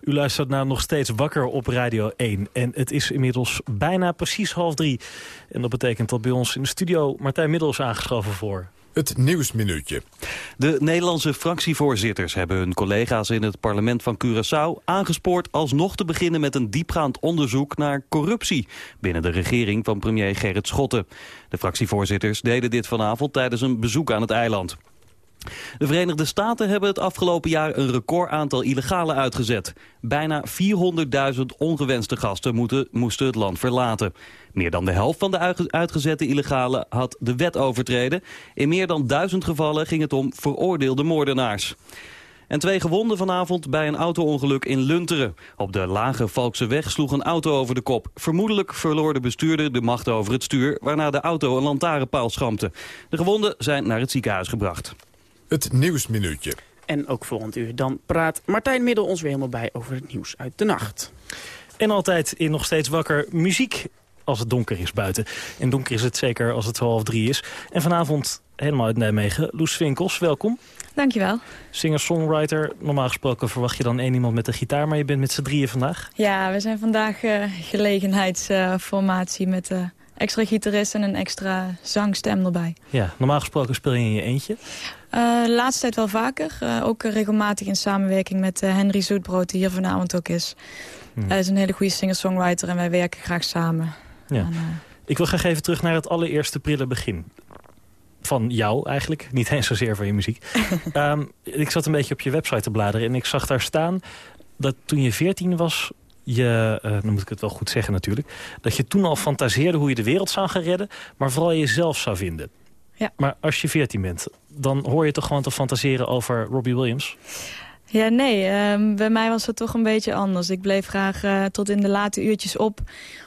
U luistert naar nog steeds wakker op Radio 1. En het is inmiddels bijna precies half drie. En dat betekent dat bij ons in de studio Martijn Middels aangeschoven voor. Het Nieuwsminuutje. De Nederlandse fractievoorzitters hebben hun collega's in het parlement van Curaçao aangespoord alsnog te beginnen met een diepgaand onderzoek naar corruptie binnen de regering van premier Gerrit Schotten. De fractievoorzitters deden dit vanavond tijdens een bezoek aan het eiland. De Verenigde Staten hebben het afgelopen jaar een record aantal illegalen uitgezet. Bijna 400.000 ongewenste gasten moesten het land verlaten. Meer dan de helft van de uitgezette illegalen had de wet overtreden. In meer dan duizend gevallen ging het om veroordeelde moordenaars. En twee gewonden vanavond bij een auto-ongeluk in Lunteren. Op de lage Valkse weg sloeg een auto over de kop. Vermoedelijk verloor de bestuurder de macht over het stuur... waarna de auto een lantaarnpaal schampte. De gewonden zijn naar het ziekenhuis gebracht. Het Nieuwsminuutje. En ook volgend uur dan praat Martijn Middel ons weer helemaal bij over het nieuws uit de nacht. En altijd in nog steeds wakker muziek als het donker is buiten. En donker is het zeker als het half drie is. En vanavond helemaal uit Nijmegen, Loes Winkels, welkom. Dankjewel. Singer-songwriter. Normaal gesproken verwacht je dan één iemand met een gitaar... maar je bent met z'n drieën vandaag. Ja, we zijn vandaag uh, gelegenheidsformatie... met uh, extra gitarist en een extra zangstem erbij. Ja, normaal gesproken speel je in je eentje? Uh, de laatste tijd wel vaker. ook regelmatig in samenwerking met Henry Zoetbrood... die hier vanavond ook is. Hmm. Hij is een hele goede singer-songwriter en wij werken graag samen. Ja. En, ik wil graag even terug naar het allereerste prille begin van jou eigenlijk. Niet eens zozeer van je muziek. um, ik zat een beetje op je website te bladeren en ik zag daar staan... dat toen je 14 was, je, uh, dan moet ik het wel goed zeggen natuurlijk... dat je toen al fantaseerde hoe je de wereld zou gaan redden... maar vooral jezelf zou vinden. Ja. Maar als je 14 bent, dan hoor je toch gewoon te fantaseren over Robbie Williams? Ja, nee. Uh, bij mij was het toch een beetje anders. Ik bleef graag uh, tot in de late uurtjes op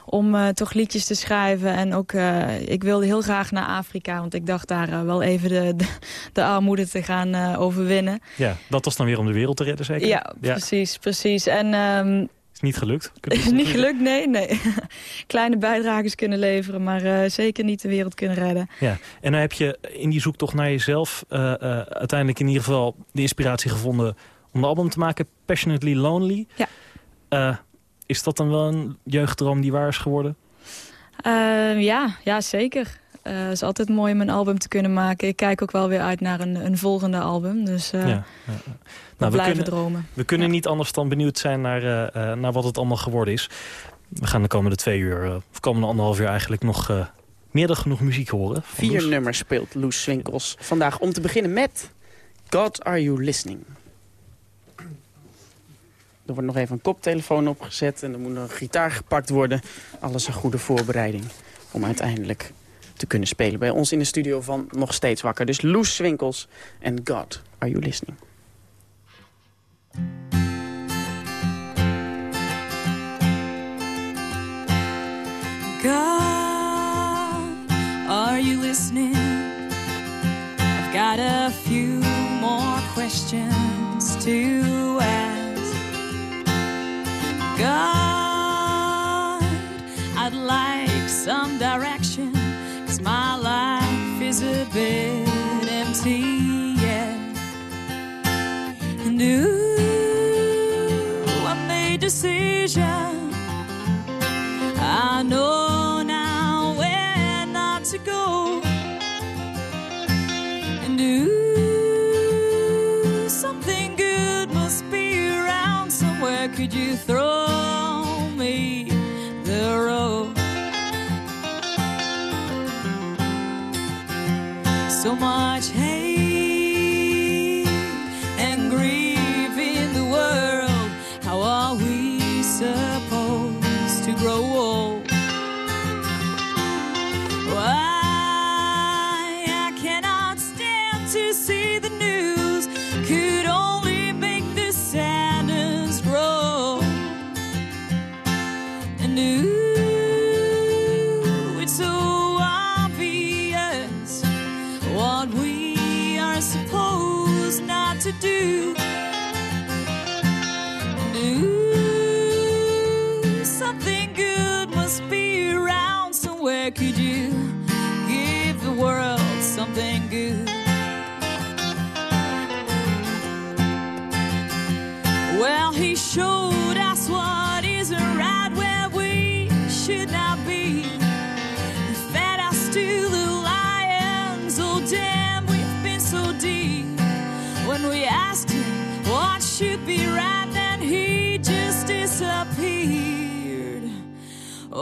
om uh, toch liedjes te schrijven. En ook, uh, ik wilde heel graag naar Afrika. Want ik dacht daar wel even de, de, de, armoede te gaan overwinnen. Ja, dat was dan weer om de wereld te redden zeker? Ja, precies, precies. En... Um, is niet gelukt? niet gelukt, nee. nee. Kleine bijdrages kunnen leveren, maar zeker niet de wereld kunnen redden. Ja. En dan heb je in die zoektocht naar jezelf uiteindelijk in ieder geval de inspiratie gevonden om de album te maken, Passionately Lonely. Ja. Is dat dan wel een jeugddroom die waar is geworden? Uh, ja, ja, zeker. Uh, het is altijd mooi om een album te kunnen maken. Ik kijk ook wel weer uit naar een, een volgende album. Dus ja, ja, ja. Nou, we blijven kunnen, dromen. We kunnen niet anders dan benieuwd zijn naar, naar wat het allemaal geworden is. We gaan de komende twee uur, of komende anderhalf uur eigenlijk nog meer dan genoeg muziek horen. Vier Loes. nummers speelt Loes Swinkels vandaag. Om te beginnen met God Are You Listening? Er wordt nog even een koptelefoon opgezet en er moet een gitaar gepakt worden. Alles een goede voorbereiding om uiteindelijk te kunnen spelen. Bij ons in de studio van Nog Steeds Wakker. Dus Loes Swinkels en God, are you listening? God, are you listening? I've got a few more questions to ask. God, I'd like some direction, a bit empty, yeah. And ooh, I made decision. I know now where not to go. And ooh, something good must be around somewhere. Could you throw? So much. Hate Do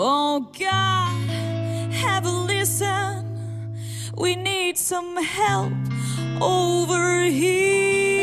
Oh God, have a listen. We need some help over here,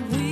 what we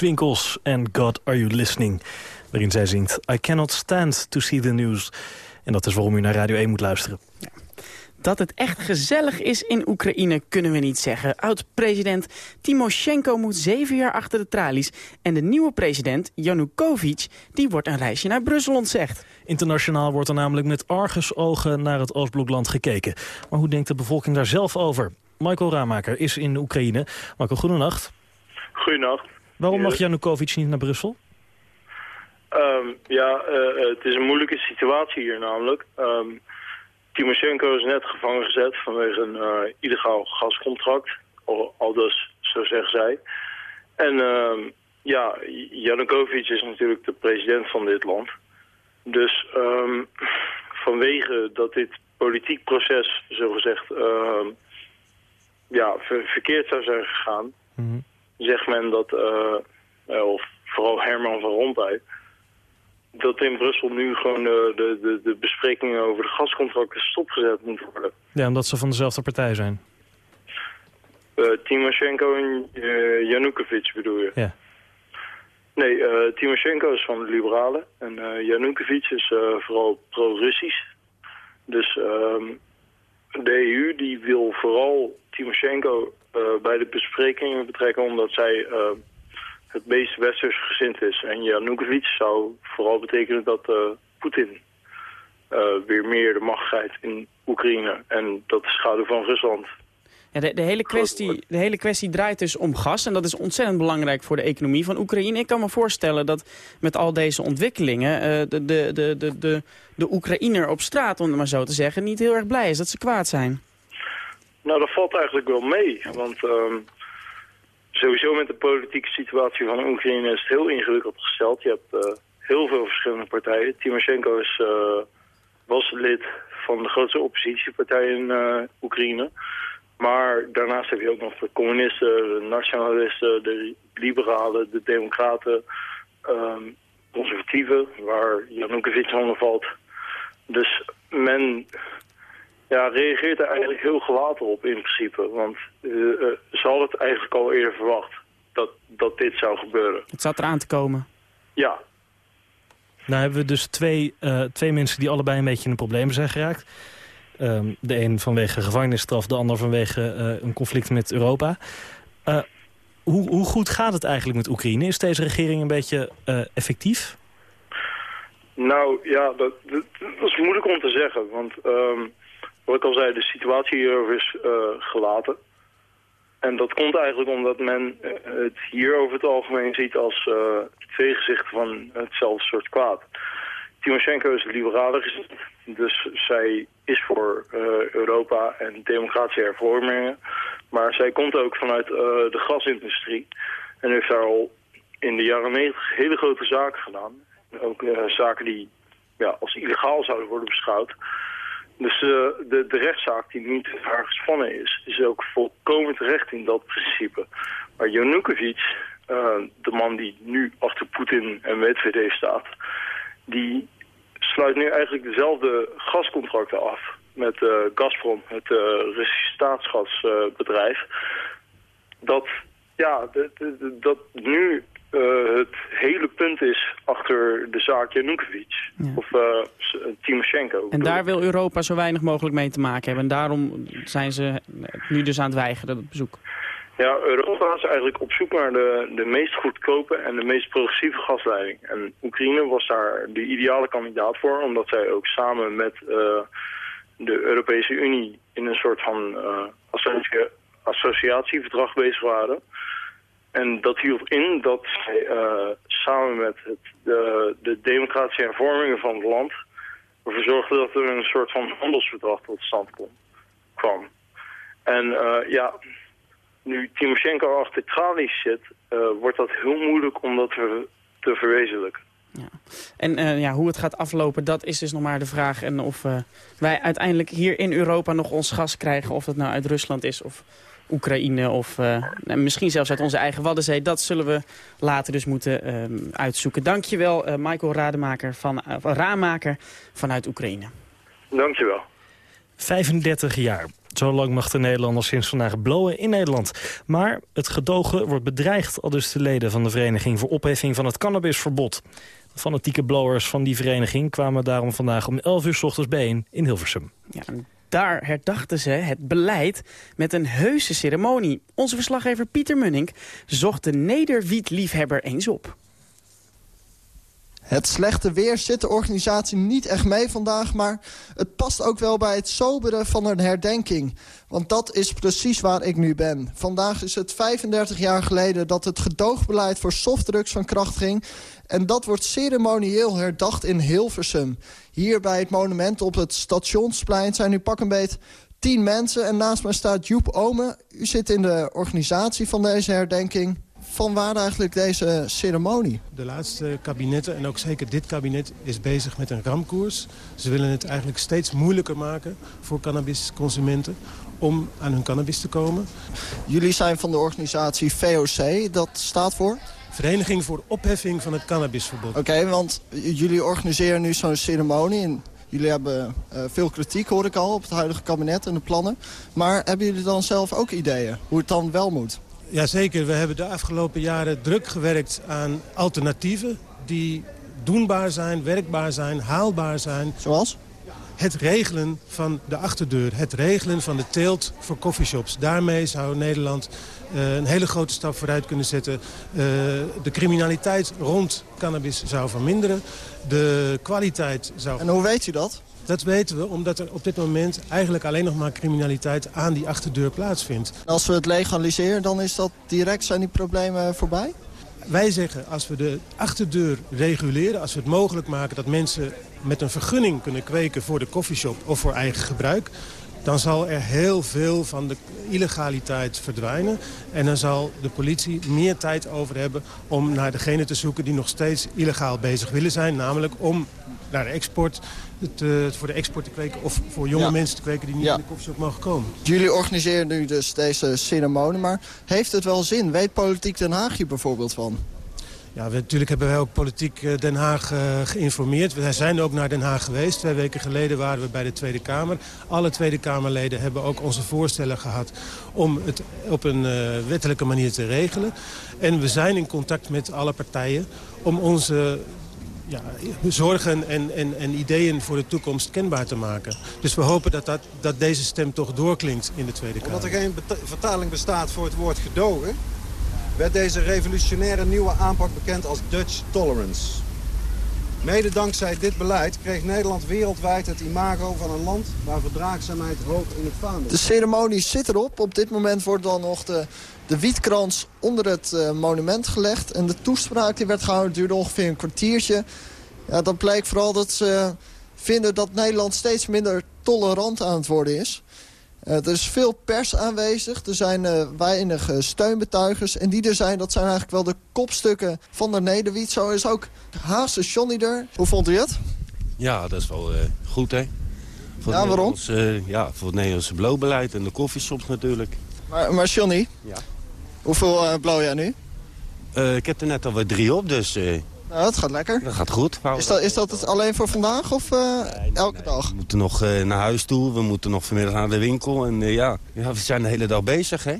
Winkels en God Are You Listening. Waarin zij zingt I cannot stand to see the news. En dat is waarom u naar Radio 1 moet luisteren. Dat het echt gezellig is in Oekraïne kunnen we niet zeggen. Oud-president Timoshenko moet zeven jaar achter de tralies. En de nieuwe president, Yanukovych, die wordt een reisje naar Brussel ontzegd. Internationaal wordt er namelijk met argusogen naar het Oostblokland gekeken. Maar hoe denkt de bevolking daar zelf over? Michael Ramaker is in Oekraïne. Michael, goedenacht. Goedenacht. Waarom mag Ja. Yanukovych niet naar Brussel? Ehm, ja, eh, het is een moeilijke situatie hier namelijk. Ehm Timoshenko is net gevangen gezet vanwege een eh, illegaal gascontract. Al, al dus, zo zeggen zij. En ehm, ja, Yanukovych is natuurlijk de president van dit land. Dus vanwege dat dit politiek proces, zogezegd, ehm ja, ver- verkeerd zou zijn gegaan... zegt men dat, eh, eh, of vooral Herman van Rompuy... dat in Brussel nu gewoon de, de, de, de besprekingen over de gascontracten stopgezet moeten worden. Ja, omdat ze van dezelfde partij zijn. Eh, Timoshenko en Yanukovych bedoel je? Ja. Nee, eh, Timoshenko is van de liberalen en eh Yanukovych is vooral pro-Russisch. Dus ehm, de EU die wil vooral Timoshenko bij de besprekingen betrekken omdat zij eh, het meest westers gezind is. En Yanukovych zou vooral betekenen dat eh, Poetin eh, weer meer de macht krijgt in Oekraïne. En dat is schade van Rusland. Ja, de, de, hele kwestie, de hele kwestie draait dus om gas. En dat is ontzettend belangrijk voor de economie van Oekraïne. Ik kan me voorstellen dat met al deze ontwikkelingen... eh, de, de, de, de, de, de Oekraïner op straat, om het maar zo te zeggen... niet heel erg blij is dat ze kwaad zijn. Nou, dat valt eigenlijk wel mee. Want ehm, sowieso met de politieke situatie van Oekraïne is het heel ingewikkeld gesteld. Je hebt eh, heel veel verschillende partijen. Timoshenko is, eh, was lid van de grootste oppositiepartij in eh, Oekraïne. Maar daarnaast heb je ook nog de communisten, de nationalisten, de liberalen, de democraten, ehm, conservatieven, waar Yanukovych onder valt. Dus men ja, reageert er eigenlijk heel gelaten op in principe. Want eh, eh, ze hadden het eigenlijk al eerder verwacht. dat, dat dit zou gebeuren. Het zat eraan te komen. Ja, Nou hebben we dus twee, eh, twee mensen die allebei een beetje in de problemen zijn geraakt. Ehm, de een vanwege gevangenisstraf, de ander vanwege eh, een conflict met Europa. Eh, hoe, hoe goed gaat het eigenlijk met Oekraïne? Is deze regering een beetje eh, effectief? Nou ja, dat, dat, dat is moeilijk om te zeggen. Want ehm, wat ik al zei, de situatie hierover is eh, gelaten. En dat komt eigenlijk omdat men eh, het hier over het algemeen ziet als eh, twee gezichten van hetzelfde soort kwaad. Timoshenko is liberaler gezet, dus zij is voor Europa en democratische hervormingen. Maar zij komt ook vanuit de gasindustrie en heeft daar al in de jaren 90 hele grote zaken gedaan. Ook zaken die ja, als illegaal zouden worden beschouwd. Dus eh, de, de rechtszaak die nu tegen haar gespannen is, is ook volkomen terecht in dat principe. Maar Yanukovych, eh, de man die nu achter Poetin en Medvedev staat, die sluit nu eigenlijk dezelfde gascontracten af met eh, Gazprom, het uh, Russische staatsgasbedrijf. dat, ja, dat nu eh, het hele punt is achter de zaak Yanukovych. Of S- Timoshenko. En daar wil Europa zo weinig mogelijk mee te maken hebben. En daarom zijn ze nu dus aan het weigeren, dat bezoek. Ja, Europa is eigenlijk op zoek naar de, de meest goedkope en de meest progressieve gasleiding. En Oekraïne was daar de ideale kandidaat voor, omdat zij ook samen met de Europese Unie in een soort van associa- associatieverdrag bezig waren. En dat hield in dat zij eh, samen met de, de democratische hervormingen van het land ervoor zorgden dat er een soort van handelsverdrag tot stand kwam. En eh, ja, nu Timoshenko achter tralies zit, eh, wordt dat heel moeilijk om dat te, verwezenlijken. En eh, ja, hoe het gaat aflopen, dat is dus nog maar de vraag. En of wij uiteindelijk hier in Europa nog ons gas krijgen. Of dat nou uit Rusland is of Oekraïne of eh, nou, misschien zelfs uit onze eigen Waddenzee. Dat zullen we later dus moeten ehm, uitzoeken. Dankjewel uh, Michael Rademaker van, uh, Raamaker vanuit Oekraïne. Dankjewel. 35 jaar. Zo lang mag de Nederlander sinds vandaag blowen in Nederland. Maar het gedogen wordt bedreigd, al dus de leden van de Vereniging voor Opheffing van het Cannabisverbod. De fanatieke blowers van die vereniging kwamen daarom vandaag om 11 uur s ochtends bijeen in Hilversum. Ja, daar herdachten ze het beleid met een heuse ceremonie. Onze verslaggever Pieter Munning zocht de nederwietliefhebber eens op. Het slechte weer zit de organisatie niet echt mee vandaag... maar het past ook wel bij het sobere van een herdenking. Want dat is precies waar ik nu ben. Vandaag is het 35 jaar geleden dat het gedoogbeleid voor softdrugs van kracht ging... en dat wordt ceremonieel herdacht in Hilversum. Hier bij het monument op het Stationsplein zijn nu pak een beet... tien mensen en naast mij staat Joep Ome. U zit in de organisatie van deze herdenking... Van waar eigenlijk deze ceremonie? De laatste kabinetten, en ook zeker dit kabinet, is bezig met een ramkoers. Ze willen het eigenlijk steeds moeilijker maken voor cannabisconsumenten om aan hun cannabis te komen. Jullie zijn van de organisatie VOC, dat staat voor? Vereniging voor Opheffing van het Cannabisverbod. Oké, okay, want jullie organiseren nu zo'n ceremonie... En jullie hebben uh, veel kritiek, hoor ik al, op het huidige kabinet en de plannen. Maar hebben jullie dan zelf ook ideeën hoe het dan wel moet? Jazeker, we hebben de afgelopen jaren druk gewerkt aan alternatieven... die doenbaar zijn, werkbaar zijn, haalbaar zijn. Zoals? Het regelen van de achterdeur, het regelen van de teelt voor coffeeshops. Daarmee zou Nederland uh, een hele grote stap vooruit kunnen zetten. Uh, de criminaliteit rond cannabis zou verminderen. De kwaliteit zou... En hoe weet u dat? Dat weten we, omdat er op dit moment eigenlijk alleen nog maar criminaliteit aan die achterdeur plaatsvindt. Als we het legaliseren, dan is dat direct, zijn die problemen voorbij? Wij zeggen, als we de achterdeur reguleren, als we het mogelijk maken dat mensen met een vergunning kunnen kweken voor de koffieshop of voor eigen gebruik, dan zal er heel veel van de illegaliteit verdwijnen. En dan zal de politie meer tijd over hebben om naar degene te zoeken die nog steeds illegaal bezig willen zijn. Namelijk om naar de export, het, uh, voor de export te kweken of voor jonge ja. mensen te kweken die niet ja. in de koffieshop mogen komen. Jullie organiseren nu dus deze ceremonie, maar heeft het wel zin? Weet Politiek Den Haag hier bijvoorbeeld van? Ja, we, natuurlijk hebben wij ook politiek eh, Den Haag eh, geïnformeerd. We zijn ook naar Den Haag geweest. Twee weken geleden waren we bij de Tweede Kamer. Alle Tweede Kamerleden hebben ook onze voorstellen gehad... om het op een eh, wettelijke manier te regelen. En we zijn in contact met alle partijen om onze ja, zorgen en, en, en ideeën voor de toekomst kenbaar te maken. Dus we hopen dat, dat, dat deze stem toch doorklinkt in de Tweede Kamer. Omdat er geen vertaling bestaat voor het woord gedogen... werd deze revolutionaire nieuwe aanpak bekend als Dutch Tolerance. Mede dankzij dit beleid kreeg Nederland wereldwijd het imago van een land... waar verdraagzaamheid hoog in het vaandel De ceremonie zit erop. Op dit moment wordt dan nog de, de wietkrans onder het eh, monument gelegd. En de toespraak die werd gehouden duurde ongeveer een kwartiertje. Ja, dan bleek vooral dat ze vinden dat Nederland steeds minder tolerant aan het worden is. Eh, er is veel pers aanwezig. Er zijn eh, weinig steunbetuigers. En die er zijn, dat zijn eigenlijk wel de kopstukken van de Nederwiet. Zo is ook Haase Johnny er. Hoe vond u het? Ja, dat is wel goed, hè? Voor Ja, waarom? Ja, voor het Nederlandse blowbeleid en de koffieshops natuurlijk. Maar, maar Johnny, Ja. Hoeveel uh, blow jij nu? Eh, ik heb er net alweer drie op, dus eh, Nou, het gaat lekker. dat gaat goed. Is dat, is dat het alleen voor vandaag of eh, elke dag? We moeten nog eh, naar huis toe, we moeten nog vanmiddag naar de winkel. En eh, ja. ja, we zijn de hele dag bezig, hè?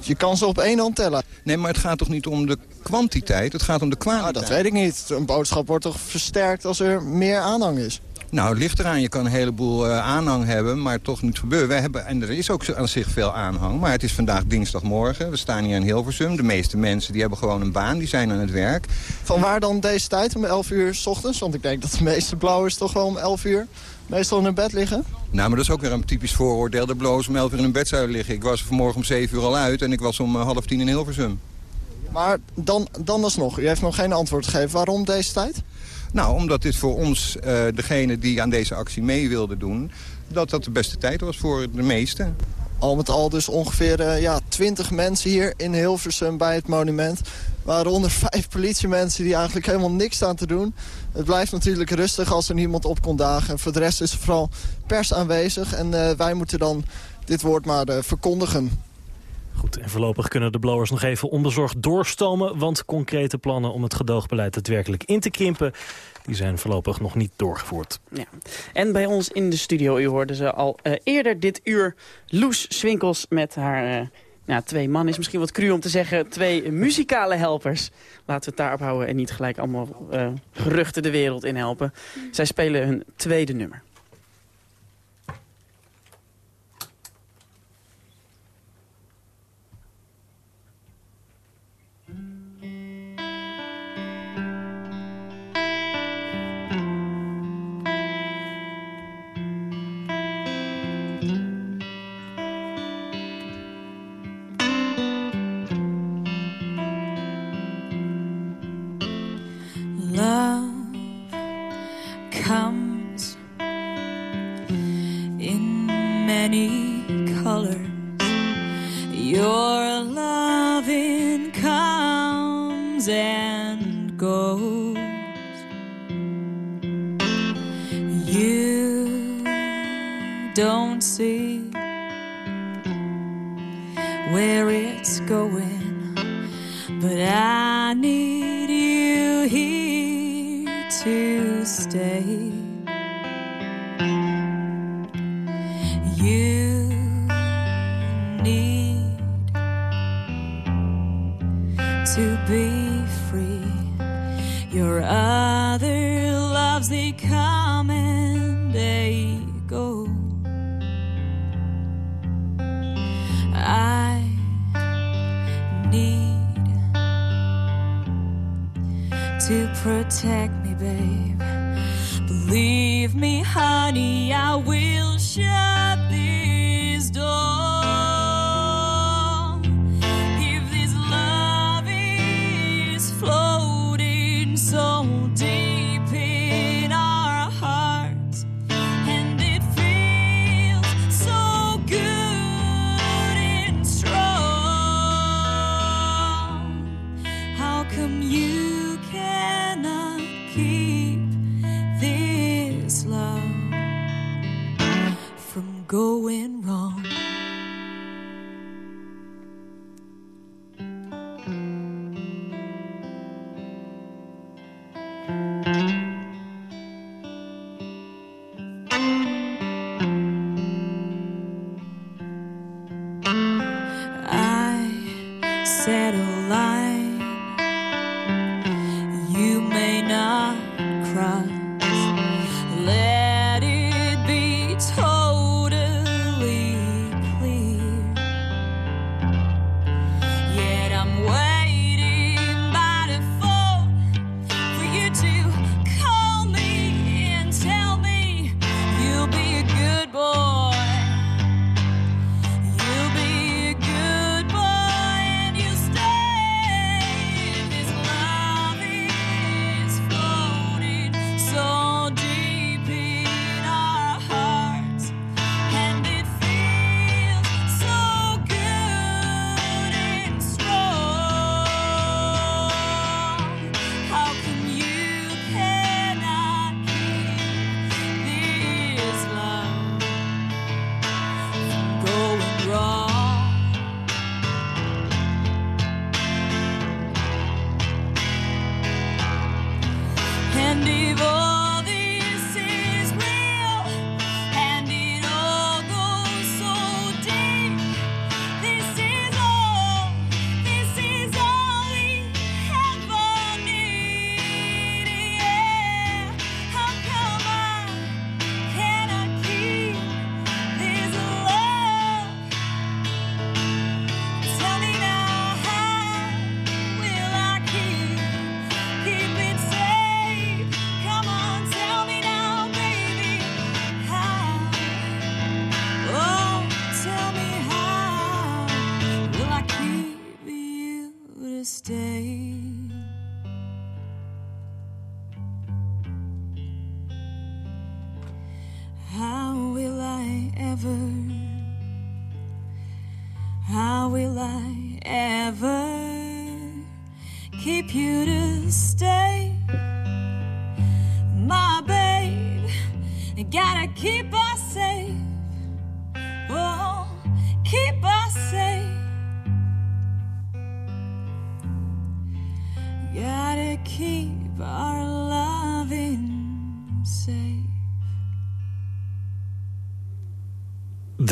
Je kan ze op één hand tellen. Nee, maar het gaat toch niet om de kwantiteit, het gaat om de kwaliteit. Nou, dat weet ik niet. Een boodschap wordt toch versterkt als er meer aanhang is? Nou, het ligt eraan. Je kan een heleboel eh, aanhang hebben, maar toch niet gebeuren. Wij hebben, en er is ook aan zich veel aanhang, maar het is vandaag dinsdagmorgen. We staan hier in Hilversum. De meeste mensen die hebben gewoon een baan, die zijn aan het werk. Van waar dan deze tijd om 11 uur s ochtends? Want ik denk dat de meeste blauwers toch wel om 11 uur meestal in hun bed liggen. Nou, maar dat is ook weer een typisch vooroordeel. De bloos om 11 uur in een bed zouden liggen. Ik was vanmorgen om 7 uur al uit en ik was om eh, half tien in Hilversum. Maar dan, dan alsnog, u heeft nog geen antwoord gegeven. Waarom deze tijd? Nou, omdat dit voor ons, eh degene die aan deze actie mee wilden doen... dat dat de beste tijd was voor de meesten. Al met al dus ongeveer eh, ja, 20 mensen hier in Hilversum bij het monument. Waaronder vijf politiemensen die eigenlijk helemaal niks staan te doen. Het blijft natuurlijk rustig als er niemand op kon dagen. Voor de rest is er vooral pers aanwezig. En eh, wij moeten dan dit woord maar verkondigen. Goed, en voorlopig kunnen de blowers nog even onbezorgd doorstomen... want concrete plannen om het gedoogbeleid daadwerkelijk in te krimpen... die zijn voorlopig nog niet doorgevoerd. Ja. En bij ons in de studio, u hoorde ze al eh, eerder dit uur... Loes Swinkels met haar eh, nou, twee man, is misschien wat cru om te zeggen... twee muzikale helpers. Laten we het daarop houden en niet gelijk allemaal eh, geruchten de wereld in helpen. Zij spelen hun tweede nummer.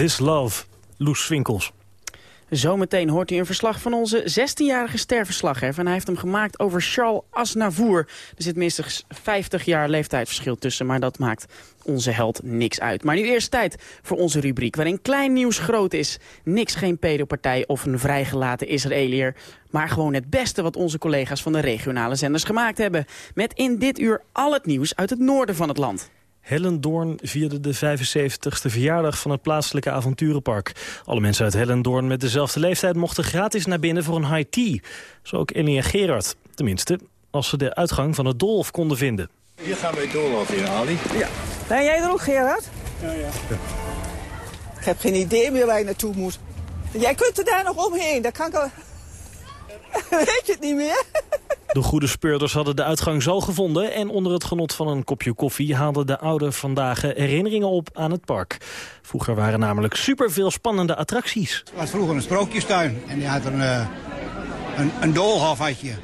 This Love, Loes Swinkels. Zometeen hoort u een verslag van onze 16-jarige sterverslaggever. En hij heeft hem gemaakt over Charles Aznavour. Er zit minstens 50 jaar leeftijdsverschil tussen, maar dat maakt onze held niks uit. Maar nu eerst tijd voor onze rubriek, waarin klein nieuws groot is. Niks geen pedopartij of een vrijgelaten Israëliër. Maar gewoon het beste wat onze collega's van de regionale zenders gemaakt hebben. Met in dit uur al het nieuws uit het noorden van het land. Hellendoorn vierde de 75ste verjaardag van het plaatselijke avonturenpark. Alle mensen uit Hellendoorn met dezelfde leeftijd mochten gratis naar binnen voor een high tea. Zo ook Ellie en Gerard. Tenminste, als ze de uitgang van het doolhof konden vinden. Hier gaan we het doolhof in, Ali. Ja. Ben jij er ook, Gerard? Ja, ja. Ik heb geen idee meer waar je naartoe moet. Jij kunt er daar nog omheen, dat kan ik al... Weet je het niet meer? De goede speurders hadden de uitgang zo gevonden... en onder het genot van een kopje koffie haalden de oude vandaag herinneringen op aan het park. Vroeger waren namelijk superveel spannende attracties. Het was vroeger een sprookjestuin en je had een, eh, een, een doolhof had je.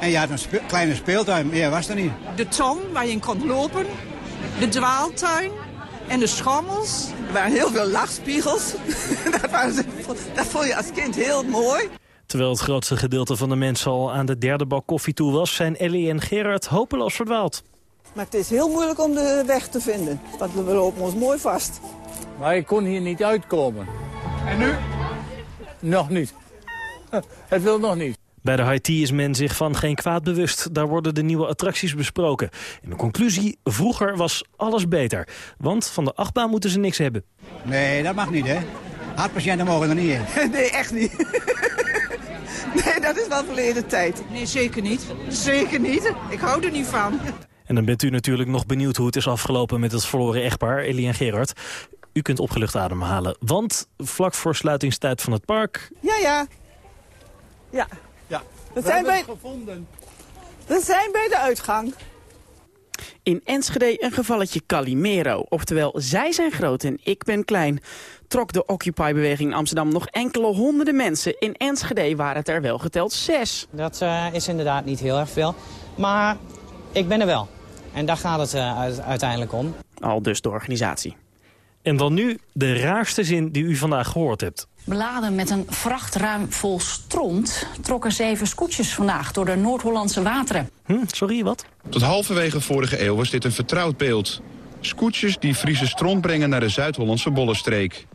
En je had een spe- kleine speeltuin, meer was er niet. De ton waar je in kon lopen, de dwaaltuin en de schommels. Er waren heel veel lachspiegels. dat, waren, dat vond je als kind heel mooi. Terwijl het grootste gedeelte van de mensen al aan de derde bak koffie toe was... zijn Ellie en Gerard hopeloos verdwaald. Maar het is heel moeilijk om de weg te vinden, want we lopen ons mooi vast. Maar ik kon hier niet uitkomen. En nu? Nog niet. Het wil nog niet. Bij de high tea is men zich van geen kwaad bewust. Daar worden de nieuwe attracties besproken. En de conclusie, vroeger was alles beter. Want van de achtbaan moeten ze niks hebben. Nee, dat mag niet, hè. Hartpatiënten mogen er niet in. Nee, echt niet. Nee, dat is wel verleden tijd. Nee, zeker niet. Zeker niet. Ik hou er niet van. En dan bent u natuurlijk nog benieuwd hoe het is afgelopen met het verloren echtpaar, Ellie en Gerard. U kunt opgelucht ademhalen, want vlak voor sluitingstijd van het park... Ja, ja. Ja. Ja. We zijn bij... gevonden. We zijn bij de uitgang. In Enschede een gevalletje Calimero. Oftewel, zij zijn groot en ik ben klein. Trok de Occupy-beweging in Amsterdam nog enkele honderden mensen. In Enschede waren het er wel geteld zes. Dat eh, is inderdaad niet heel erg veel. Maar ik ben er wel. En daar gaat het eh, uite- uiteindelijk om. Al dus de organisatie. En dan nu de raarste zin die u vandaag gehoord hebt. Beladen met een vrachtruim vol stront trokken zeven scootjes vandaag door de Noord-Hollandse wateren. Hm, sorry, wat? Tot halverwege vorige eeuw was dit een vertrouwd beeld. Scootjes die Friese stront brengen naar de Zuid-Hollandse bollenstreek.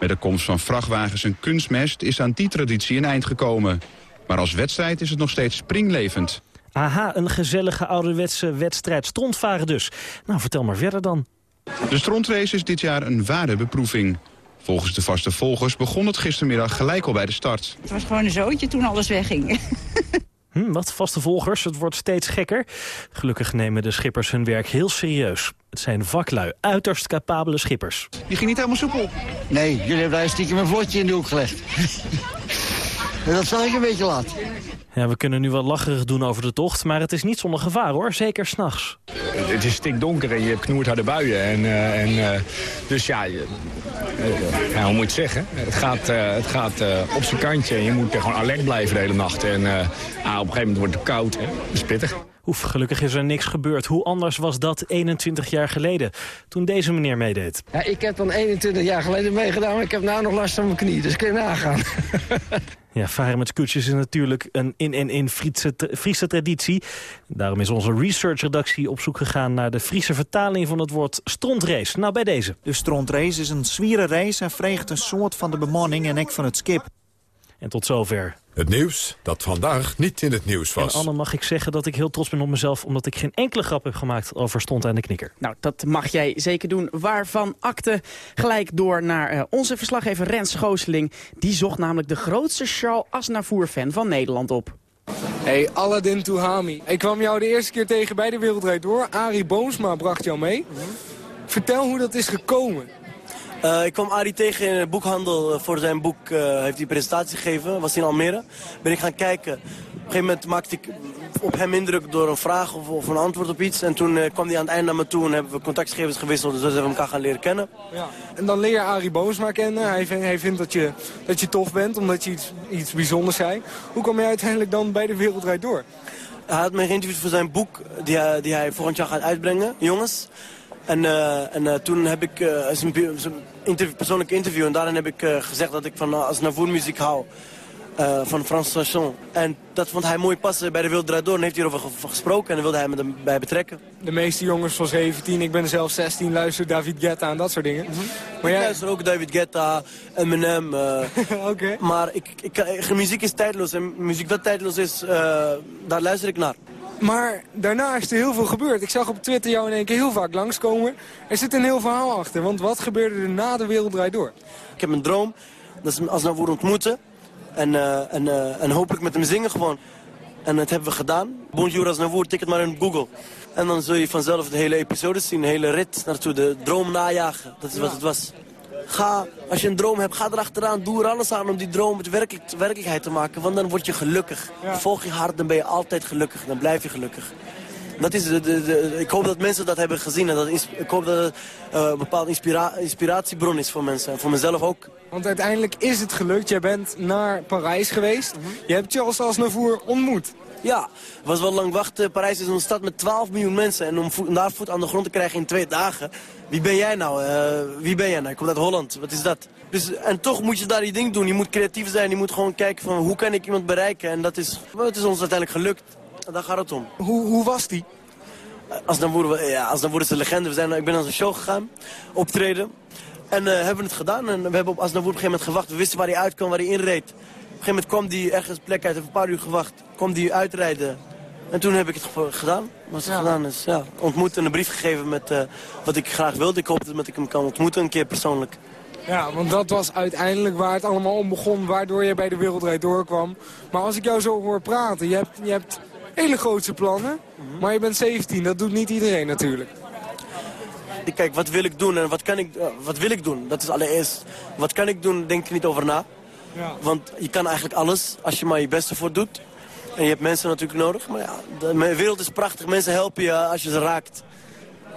Met de komst van vrachtwagens en kunstmest is aan die traditie een eind gekomen. Maar als wedstrijd is het nog steeds springlevend. Aha, een gezellige ouderwetse wedstrijd strontvaren dus. Nou, vertel maar verder dan. De strontrace is dit jaar een ware beproeving. Volgens de vaste volgers begon het gistermiddag gelijk al bij de start. Het was gewoon een zootje toen alles wegging. Hm, wat vaste volgers, het wordt steeds gekker. Gelukkig nemen de schippers hun werk heel serieus. Het zijn vaklui, uiterst capabele schippers. Je ging niet helemaal soepel. Nee, jullie hebben daar stiekem een vlotje in de hoek gelegd. en dat zag ik een beetje laat. Ja, we kunnen nu wel lacherig doen over de tocht, maar het is niet zonder gevaar hoor, zeker s'nachts. Het is stikdonker en je hebt knoerharde buien. En, eh, en, eh, dus ja, je, eh, hoe moet je het zeggen? Het gaat, het gaat op zijn kantje en je moet gewoon alert blijven de hele nacht. En ah, op een gegeven moment wordt het koud. Hè? Dat is pittig. Oef, gelukkig is er niks gebeurd. Hoe anders was dat 21 jaar geleden, toen deze meneer meedeed? Ja, ik heb dan 21 jaar geleden meegedaan, maar ik heb nu nog last van mijn knie. Dus kun je nagaan. Ja, varen met scootjes is natuurlijk een in en in Friese, Friese traditie. Daarom is onze researchredactie op zoek gegaan naar de Friese vertaling van het woord strontrace. Nou, bij deze. De strontrace is een zwiere race en vreegt een soort van de bemanning en ik van het skip. En tot zover. Het nieuws dat vandaag niet in het nieuws En was. Anne, mag ik zeggen dat ik heel trots ben op mezelf... omdat ik geen enkele grap heb gemaakt over stond en de knikker. Nou, dat mag jij zeker doen. Waarvan akte gelijk door naar eh, onze verslaggever Rens Gooseling. Die zocht namelijk de grootste Charles Aznavour-fan van Nederland op. Hey, Aladdin Touhami. Ik kwam jou de eerste keer tegen bij de Wereldrijd door. Arie Boomsma bracht jou mee. Vertel hoe dat is gekomen. Eh, ik kwam Arie tegen in een boekhandel eh, voor zijn boek. eh, heeft hij presentatie gegeven, was in Almere. Ben ik gaan kijken. Op een gegeven moment maakte ik op hem indruk door een vraag of, of een antwoord op iets. En toen kwam hij aan het einde naar me toe en hebben we contactgegevens gewisseld. Dus we hebben elkaar gaan leren kennen. Ja. En dan leer je Arie Boomsma kennen. Hij, vindt- hij vindt dat je, dat je tof bent, omdat je iets, iets bijzonders zei. Hoe kom je uiteindelijk dan bij de Wereld Draait Door? Hij had me geïnterviewd voor zijn boek die hij, die hij volgend jaar gaat uitbrengen, jongens. En, en toen heb ik zijn interview, persoonlijk interview en daarin heb ik eh, gezegd dat ik van uh, Aznavour-muziek hou. eh, van Frans Chanson. En dat vond hij mooi passen bij de Draait Door en heeft hij erover ge- gesproken en wilde hij me erbij betrekken. De meeste jongens van 17, ik ben zelf 16, luister David Guetta en dat soort dingen. Maar jij... Ik luister ook David Guetta, Eminem. eh Maar ik, ik, muziek is tijdloos en muziek dat tijdloos is, eh, daar luister ik naar. Maar daarna is er heel veel gebeurd. Ik zag op Twitter jou in één keer heel vaak langskomen. Er zit een heel verhaal achter, want wat gebeurde er na de Wereld Draait Door? Ik heb een droom, dat is Aznavour ontmoeten. En, eh, en, eh, en hopelijk met hem zingen gewoon. En dat hebben we gedaan. Bonjour Aznavour, tik het maar in Google. En dan zul je vanzelf de hele episode zien, de hele rit naartoe. De droom najagen, dat is wat het was. Ga, als je een droom hebt, ga erachteraan. Doe er alles aan om die droom werkelijk, werkelijkheid te maken. Want dan word je gelukkig. Volg je hart, dan ben je altijd gelukkig. Dan blijf je gelukkig. Dat is de, de, de- ik hoop dat mensen dat hebben gezien. En dat ins- ik hoop dat het eh, een bepaalde inspira inspiratiebron is voor mensen. En voor mezelf ook. Want uiteindelijk is het gelukt. Jij bent naar Parijs geweest. Je hebt Charles Aznavour ontmoet. Ja, het was wel lang wachten. Parijs is een stad met 12 miljoen mensen. En om, daar voet aan de grond te krijgen in twee dagen. Wie ben jij nou? Eh, wie ben jij nou? Ik kom uit Holland. Wat is dat? Dus, en toch moet je daar je ding doen. Je moet creatief zijn. Je moet gewoon kijken van hoe kan ik iemand bereiken. En dat is, het is ons uiteindelijk gelukt. En daar gaat het om. Hoe, hoe was die? Als dan worden ja, als dan worden ze legende. We zijn, ik ben naar een show gegaan, optreden. En eh, hebben het gedaan. En we hebben op Asnavoer op een gegeven moment gewacht. We wisten waar hij uitkwam, waar hij inreed. Op een gegeven moment kwam hij ergens plek uit. Heeft een paar uur gewacht. Kwam hij uitrijden. En toen heb ik het ge- gedaan. Wat het gedaan is, ja. Ontmoet en een brief gegeven met eh, wat ik graag wilde. Ik hoop dat ik hem kan ontmoeten een keer persoonlijk. Ja, want dat was uiteindelijk waar het allemaal om begon, waardoor je bij de Wereld Draait Door kwam. Maar als ik jou zo hoor praten, je hebt, je hebt hele grootse plannen, maar je bent 17, dat doet niet iedereen natuurlijk. Ik Kijk, wat wil ik doen en wat kan ik, eh, wat wil ik doen? Dat is allereerst. Wat kan ik doen, denk ik niet over na. Ja. Want je kan eigenlijk alles als je maar je beste voor doet. En je hebt mensen natuurlijk nodig. Maar ja, de wereld is prachtig. Mensen helpen je als je ze raakt.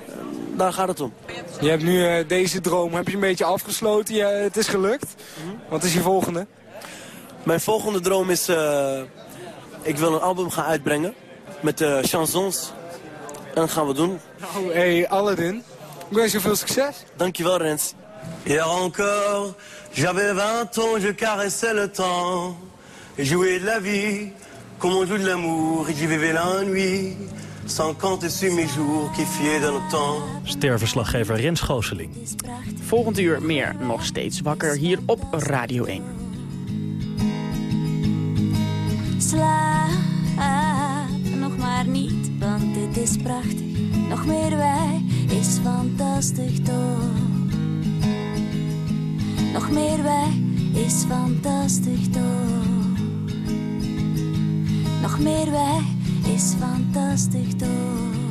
En daar gaat het om. Je hebt nu eh, deze droom, heb je een beetje afgesloten, ja, het is gelukt. Wat is je volgende? Mijn volgende droom is... eh, ik wil een album gaan uitbrengen. Met eh, chansons. En dat gaan we doen. Nou, hey, Aladdin. Ik wens je veel succes. Dankjewel, Rens. Hier encore, j'avais 20 ans, je caressais le temps. Et jouais de la vie, comme on joue de l'amour. Et j'y vivais la nuit, sans compter sur mes jours qui fiaient dans le temps. Sterverslaggever Rens Gooseling. Volgend uur meer nog steeds wakker hier op Radio 1. Slaap nog maar niet, want dit is prachtig. Nog meer wij is fantastisch toch. Nog meer wij is fantastisch toch. Nog meer wij is fantastisch toch.